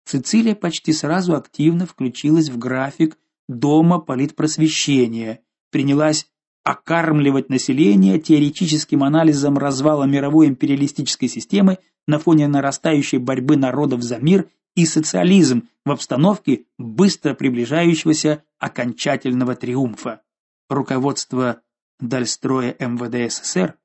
[SPEAKER 1] Цицилия почти сразу активно включилась в график дома политпросвещения, принялась окармливать население теоретическим анализом развала мировой империалистической системы на фоне нарастающей борьбы народов за мир и социализм в обстановке быстро приближающегося окончательного триумфа. Руководство Дальстроя МВД СССР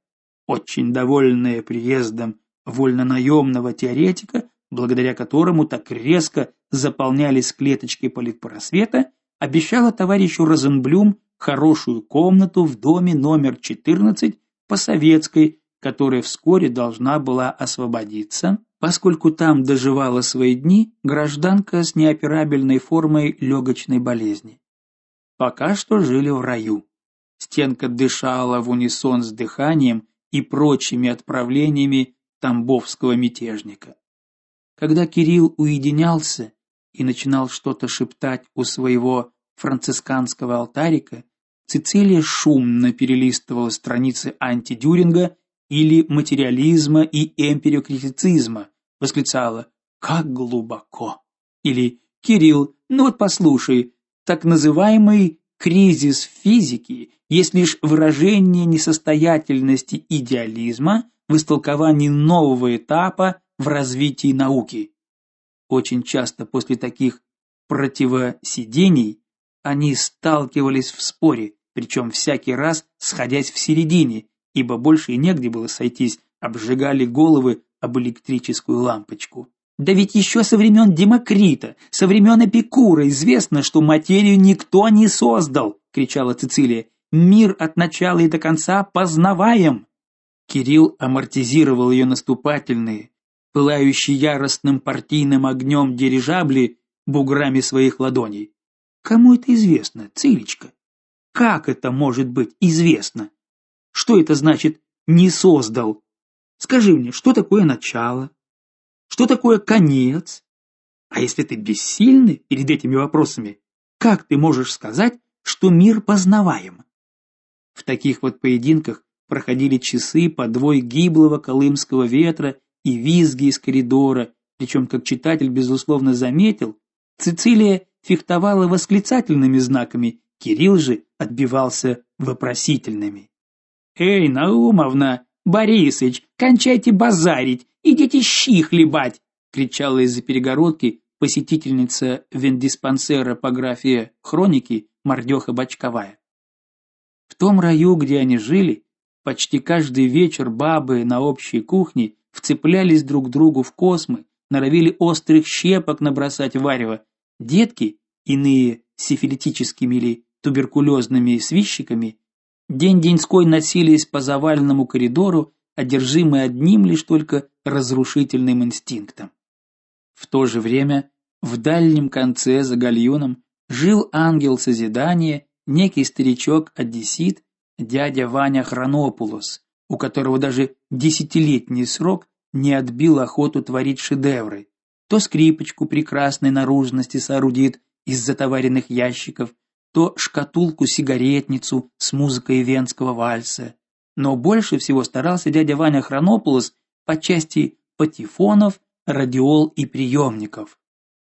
[SPEAKER 1] очень довольные приездом вольнонаемного теоретика, благодаря которому так резко заполнялись клеточки политпросвета, обещала товарищу Розенблюм хорошую комнату в доме номер 14 по советской, которая вскоре должна была освободиться, поскольку там доживала свои дни гражданка с неоперабельной формой легочной болезни. Пока что жили в раю. Стенка дышала в унисон с дыханием и прочими отправлениями тамбовского мятежника. Когда Кирилл уединялся и начинал что-то шептать у своего францисканского алтарика, Цицилия шумно перелистывала страницы антидюринга или материализма и эмпириокритицизма, восклицала: "Как глубоко!" или "Кирилл, ну вот послушай, так называемый кризис физики есть лишь выражение несостоятельности идеализма в истолковании нового этапа в развитии науки. Очень часто после таких противосидений они сталкивались в споре, причем всякий раз сходясь в середине, ибо больше и негде было сойтись, обжигали головы об электрическую лампочку. Да ведь еще со времен Демокрита, со времен Эпикура известно, что материю никто не создал, кричала Цицилия. Мир от начала и до конца познаваем. Кирилл амортизировал ее наступательные, пылающие яростным партийным огнем дирижабли буграми своих ладоней. Кому это известно, Цилечка? Как это может быть известно? Что это значит не создал? Скажи мне, что такое начало? Что такое конец? А если ты бессильный перед этими вопросами, как ты можешь сказать, что мир познаваем? В таких вот поединках проходили часы по двое гиблого колымского ветра и визги из коридора, причем, как читатель безусловно заметил, Цицилия фехтовала восклицательными знаками, Кирилл же отбивался вопросительными. Эй, Наумовна, Борисыч, кончайте базарить, идите щи хлебать, кричала из-за перегородки посетительница вендиспансера по графе Хроники Мордёха Бочковая. В том раю, где они жили, почти каждый вечер бабы на общей кухне вцеплялись друг другу в космы, норовили острых щепок набросать варево. Детки, иные сифилитическими или туберкулезными свищиками, день-деньской носились по заваленному коридору, одержимые одним лишь только разрушительным инстинктом. В то же время в дальнем конце за гальюном жил ангел созидания, некий старичок-одессит, дядя Ваня Хронопулос, у которого даже десятилетний срок не отбил охоту творить шедевры. То скрипочку прекрасной наружности соорудит из затоваренных ящиков, то шкатулку-сигаретницу с музыкой венского вальса. Но больше всего старался дядя Ваня Хронопулос по части патефонов, радиол и приемников.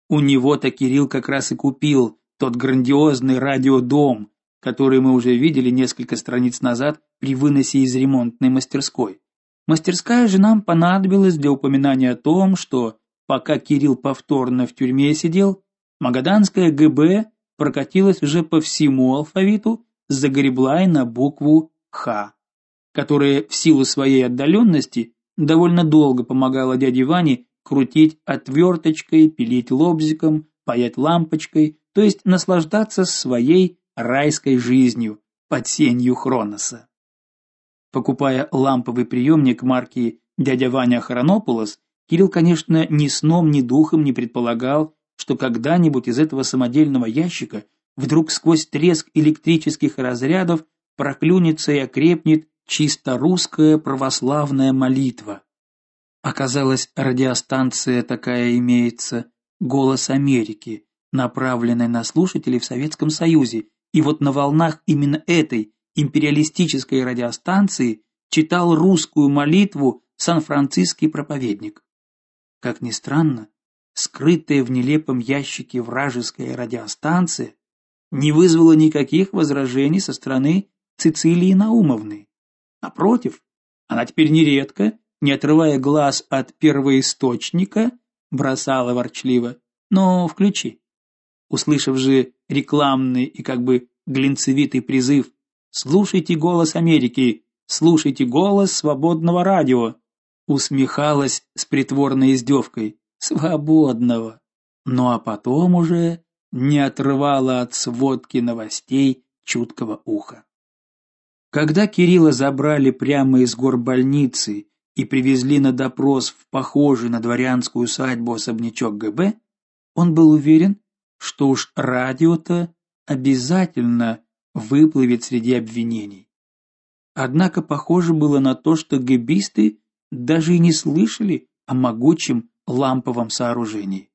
[SPEAKER 1] У него-то Кирилл как раз и купил тот грандиозный радиодом, который мы уже видели несколько страниц назад при выносе из ремонтной мастерской. Мастерская же нам понадобилась для упоминания о том, что пока Кирилл повторно в тюрьме сидел, Магаданская ГБ прокатилась уже по всему алфавиту, загребла и на букву Х, которая в силу своей отдаленности довольно долго помогала дяде Ване крутить отверточкой, пилить лобзиком, паять лампочкой, то есть наслаждаться своей райской жизнью под сенью Хроноса. Покупая ламповый приемник марки «Дядя Ваня Хронопулос», Кирилл, конечно, ни сном, ни духом не предполагал, что когда-нибудь из этого самодельного ящика вдруг сквозь треск электрических разрядов проклюнется и окрепнет чисто русская православная молитва. Оказалось, радиостанция такая имеется, Голос Америки, направленная на слушателей в Советском Союзе. И вот на волнах именно этой империалистической радиостанции читал русскую молитву сан-франциский проповедник. Как ни странно, скрытая в нелепом ящике вражеская радиостанция не вызвала никаких возражений со стороны Цицилии Наумовны. Напротив, она теперь нередко, не отрывая глаз от первоисточника, бросала ворчливо: "Но включи". Услышав же рекламный и как бы глинцевитый призыв: "Слушайте голос Америки, слушайте голос свободного радио", усмехалась с притворной издевкой свободного. Ну а потом уже не отрывала от сводки новостей чуткого уха. Когда Кирилла забрали прямо из горбольницы и привезли на допрос в похожий на дворянскую усадьбу особнячок ГБ, он был уверен, что уж радио-то обязательно выплывет среди обвинений. Однако похоже было на то, что гэбисты даже и не слышали о могучем ламповом сооружении.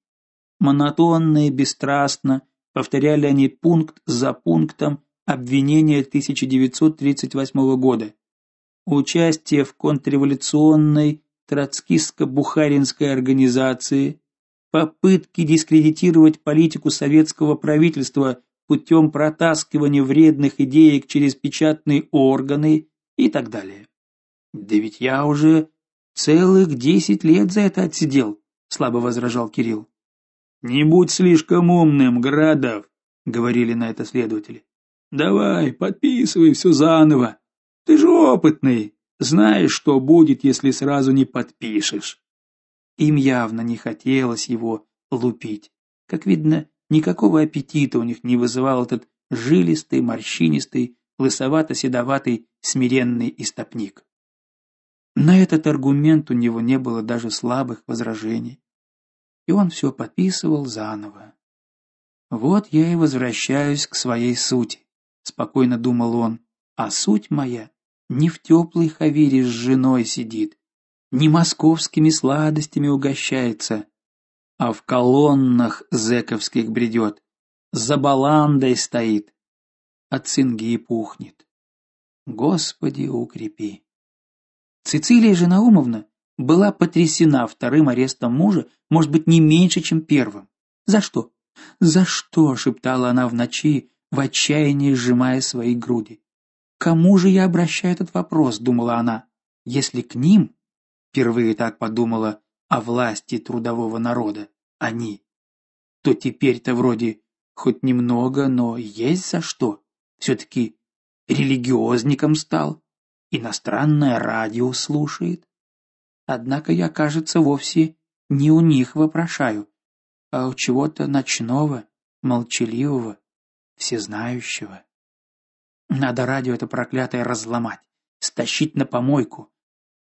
[SPEAKER 1] Монотонно и бесстрастно повторяли они пункт за пунктом обвинения 1938 года. Участие в контрреволюционной троцкистско-бухаринской организации, попытки дискредитировать политику советского правительства путем протаскивания вредных идеек через печатные органы и так далее. Да ведь я уже целых десять лет за это отсидел, слабо возражал Кирилл. Не будь слишком умным, Градов, говорили на это следователи. Давай, подписывай все заново. Ты же опытный, знаешь, что будет, если сразу не подпишешь. Им явно не хотелось его лупить. Как видно, никакого аппетита у них не вызывал этот жилистый, морщинистый, лысовато-седоватый, смиренный истопник. На этот аргумент у него не было даже слабых возражений. И он все подписывал заново. Вот я и возвращаюсь к своей сути, спокойно думал он. А суть моя не в теплой хавире с женой сидит, не московскими сладостями угощается, а в колоннах зэковских бредет, за баландой стоит, от цинги пухнет. Господи, укрепи. Цицилия же Наумовна была потрясена вторым арестом мужа, может быть, не меньше, чем первым. За что? За что, шептала она в ночи, в отчаянии сжимая свои груди. Кому же я обращаю этот вопрос, думала она. Если к ним, впервые так подумала о власти трудового народа, они, то теперь-то вроде хоть немного, но есть за что. все таки религиозником стал, иностранное радио слушает. Однако я, кажется, вовсе не у них вопрошаю, а у чего-то ночного, молчаливого, всезнающего. Надо радио это проклятое разломать, стащить на помойку.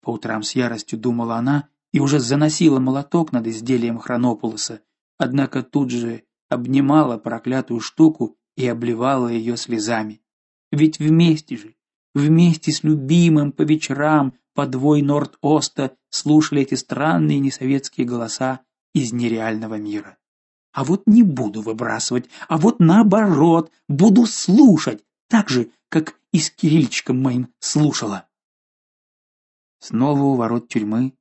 [SPEAKER 1] По утрам с яростью думала она и уже заносила молоток над изделием Хронополоса, однако тут же обнимала проклятую штуку и обливала ее слезами. Ведь вместе же, вместе с любимым по вечерам подвой Норд-Оста слушали эти странные несоветские голоса из нереального мира. А вот не буду выбрасывать, а вот наоборот, буду слушать, так же, как и с Кирильчиком моим слушала. Снова у ворот тюрьмы,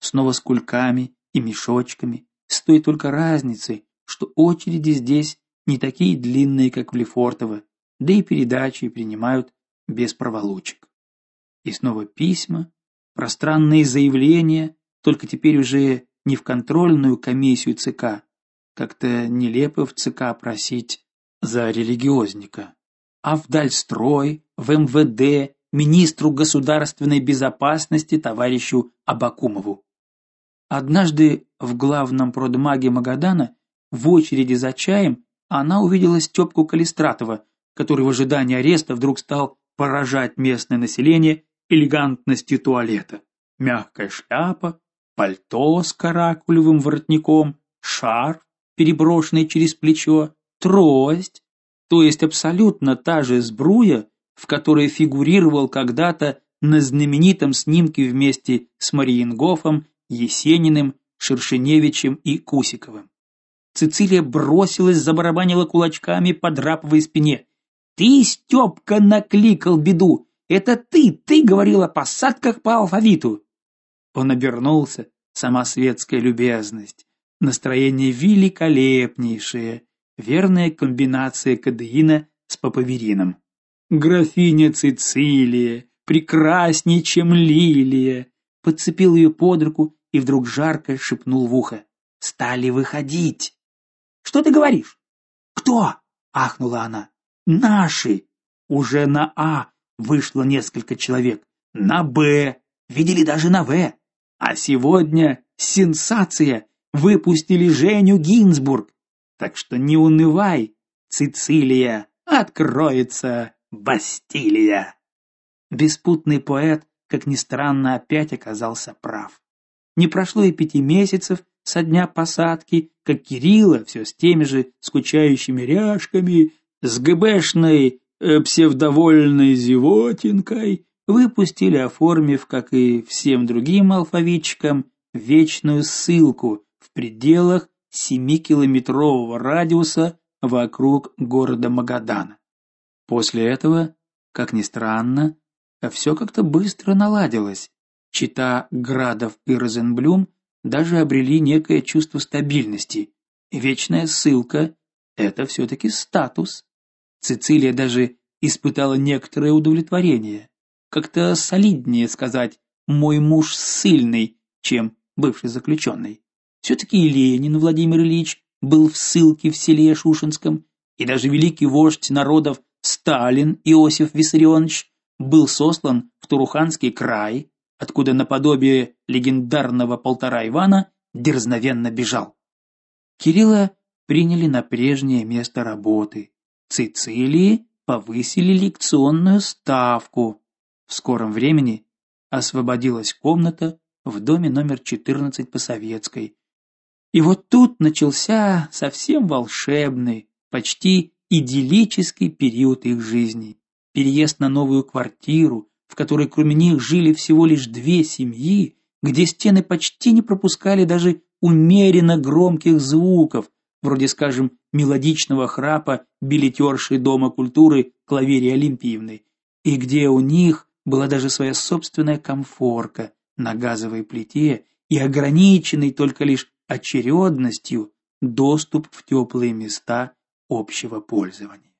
[SPEAKER 1] снова с кульками и мешочками, с той только разницей, что очереди здесь не такие длинные, как в Лефортово, да и передачи принимают без проволочек. И снова письма, пространные заявления, только теперь уже не в контрольную комиссию ЦК, как-то нелепо в ЦК просить за религиозника, а в Дальстрой, в МВД, министру государственной безопасности товарищу Абакумову. Однажды в главном продмаге Магадана в очереди за чаем она увидела Степку Калистратова, который в ожидании ареста вдруг стал поражать местное население элегантностью туалета. Мягкая шляпа, пальто с каракулевым воротником, шарф, переброшенный через плечо, трость, то есть абсолютно та же сбруя, в которой фигурировал когда-то на знаменитом снимке вместе с Мариенгофом, Есениным, Шершеневичем и Кусиковым. Цицилия бросилась, забарабанила кулачками по драповой спине. Ты, Степка, накликал беду. Это ты, ты говорил о посадках по алфавиту. Он обернулся, сама светская любезность. Настроение великолепнейшее, верная комбинация кадеина с папаверином. Графиня Цицилия, прекраснее, чем лилия, подцепил ее под руку и вдруг жарко шепнул в ухо: "Стали выходить". Что ты говоришь? Кто? ахнула она. Наши. Уже на А вышло несколько человек, на Б, видели даже на В. А сегодня сенсация. Выпустили Женю Гинзбург. Так что не унывай, Цицилия, откроется Бастилия. Беспутный поэт, как ни странно, опять оказался прав. Не прошло и пяти месяцев, со дня посадки, как Кирилла все с теми же скучающими ряжками, с ГБшной э, псевдовольной зевотинкой выпустили, оформив, как и всем другим алфавитчикам, вечную ссылку в пределах семикилометрового радиуса вокруг города Магадана. После этого, как ни странно, все как-то быстро наладилось. Чита Градов и Розенблюм даже обрели некое чувство стабильности. Вечная ссылка это все таки статус. Цицилия даже испытала некоторое удовлетворение. Как-то солиднее сказать мой муж ссыльный, чем бывший заключенный. все таки Ленин Владимир Ильич был в ссылке в селе Шушинском, и даже великий вождь народов Сталин Иосиф Виссарионович был сослан в Туруханский край, откуда наподобие легендарного полтора Ивана дерзновенно бежал. Кирилла приняли на прежнее место работы. Цицилии повысили лекционную ставку. В скором времени освободилась комната в доме номер 14 по Советской. И вот тут начался совсем волшебный, почти идиллический период их жизни. Переезд на новую квартиру, в которой кроме них жили всего лишь две семьи, где стены почти не пропускали даже умеренно громких звуков, вроде, скажем, мелодичного храпа билетерши Дома культуры Клаверии Олимпиевны, и где у них была даже своя собственная комфорка на газовой плите и ограниченный только лишь очередностью доступ в теплые места общего пользования.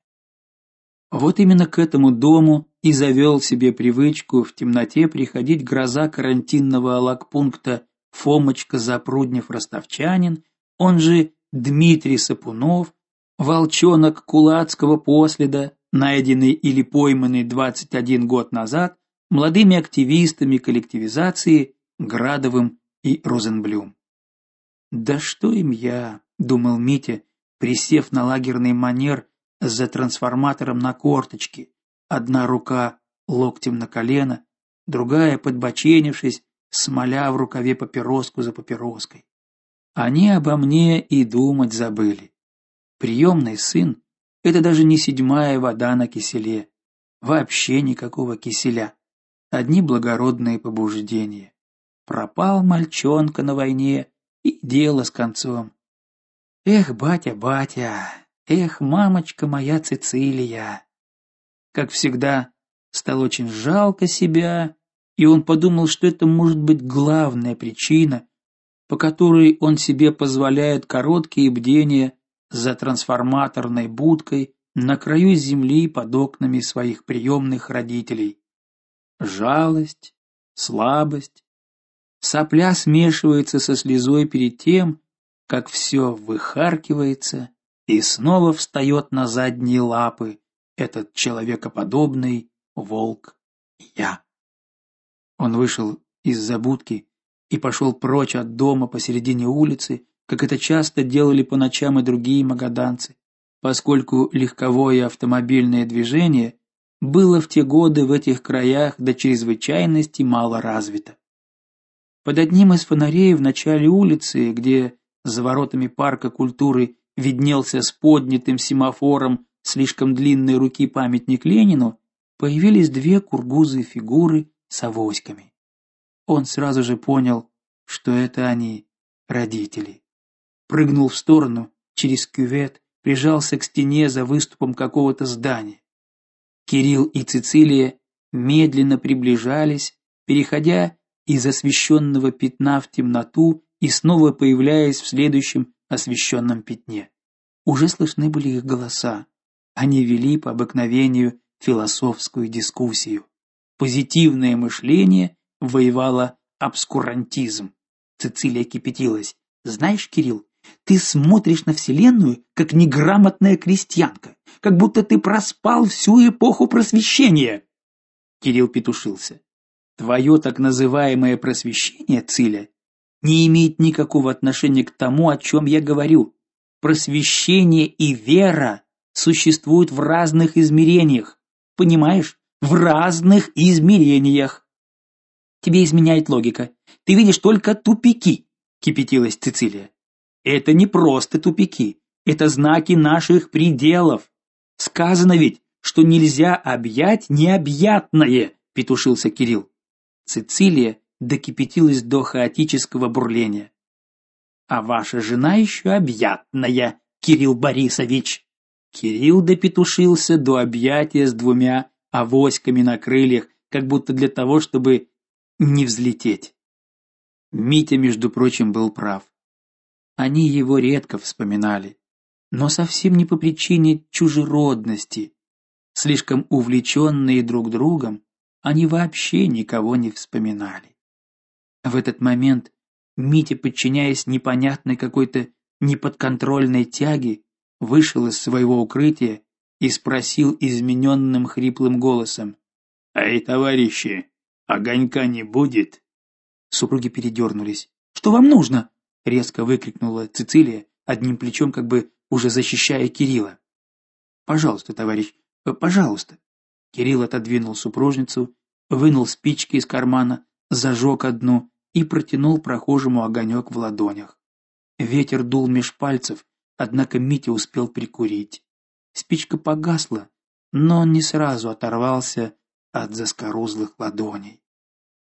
[SPEAKER 1] Вот именно к этому дому и завел себе привычку в темноте приходить гроза карантинного лагпункта Фомочка Запруднев-Ростовчанин, он же Дмитрий Сапунов, волчонок кулацкого последа, найденный или пойманный 21 год назад молодыми активистами коллективизации Градовым и Розенблюм. Да что им я, думал Митя, присев на лагерный манер за трансформатором на корточки, одна рука локтем на колено, другая подбоченившись, смоля в рукаве папироску за папироской. Они обо мне и думать забыли. Приемный сын это даже не седьмая вода на киселе, вообще никакого киселя. Одни благородные побуждения. Пропал мальчонка на войне, и дело с концом. Эх, батя, батя, эх, мамочка моя Цицилия. Как всегда, стало очень жалко себя, и он подумал, что это может быть главная причина, по которой он себе позволяет короткие бдения за трансформаторной будкой на краю земли под окнами своих приемных родителей. Жалость, слабость, сопля смешивается со слезой перед тем, как все выхаркивается и снова встает на задние лапы этот человекоподобный волк я. Он вышел из забудки и пошел прочь от дома посередине улицы, как это часто делали по ночам и другие магаданцы, поскольку легковое автомобильное движение было в те годы в этих краях до чрезвычайности мало развито. Под одним из фонарей в начале улицы, где за воротами парка культуры виднелся с поднятым семафором слишком длинной руки памятник Ленину, появились две кургузые фигуры с авоськами. Он сразу же понял, что это они, родители. Прыгнул в сторону, через кювет, прижался к стене за выступом какого-то здания. Кирилл и Цицилия медленно приближались, переходя из освещенного пятна в темноту и снова появляясь в следующем освещенном пятне. Уже слышны были их голоса. Они вели по обыкновению философскую дискуссию. Позитивное мышление воевало обскурантизм. Цицилия кипятилась. Знаешь, Кирилл, ты смотришь на вселенную как неграмотная крестьянка, как будто ты проспал всю эпоху просвещения. Кирилл петушился. Твое так называемое просвещение, Циля, не имеет никакого отношения к тому, о чем я говорю. Просвещение и вера существуют в разных измерениях. Понимаешь? В разных измерениях. Тебе изменяет логика. Ты видишь только тупики, кипятилась Цицилия. Это не просто тупики, это знаки наших пределов. Сказано ведь, что нельзя объять необъятное, петушился Кирилл. Цицилия докипятилась до хаотического бурления. А ваша жена еще объятная, Кирилл Борисович. Кирилл допетушился до объятия с двумя авоськами на крыльях, как будто для того, чтобы не взлететь. Митя, между прочим, был прав. Они его редко вспоминали, но совсем не по причине чужеродности. Слишком увлеченные друг другом, они вообще никого не вспоминали. В этот момент Митя, подчиняясь непонятной какой-то неподконтрольной тяге, вышел из своего укрытия и спросил измененным хриплым голосом: "Эй, товарищи, огонька не будет?" Супруги передернулись. "Что вам нужно?" резко выкрикнула Цицилия, одним плечом как бы уже защищая Кирилла. "Пожалуйста, товарищ, пожалуйста". Кирилл отодвинул супружницу, вынул спички из кармана, зажег одну и протянул прохожему огонек в ладонях. Ветер дул меж пальцев, однако Митя успел прикурить. Спичка погасла, но он не сразу оторвался от заскорузлых ладоней.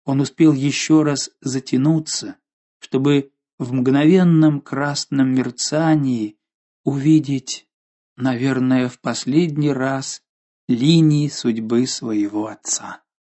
[SPEAKER 1] Он успел еще раз затянуться, чтобы в мгновенном красном мерцании увидеть, наверное, в последний раз линии судьбы своего отца.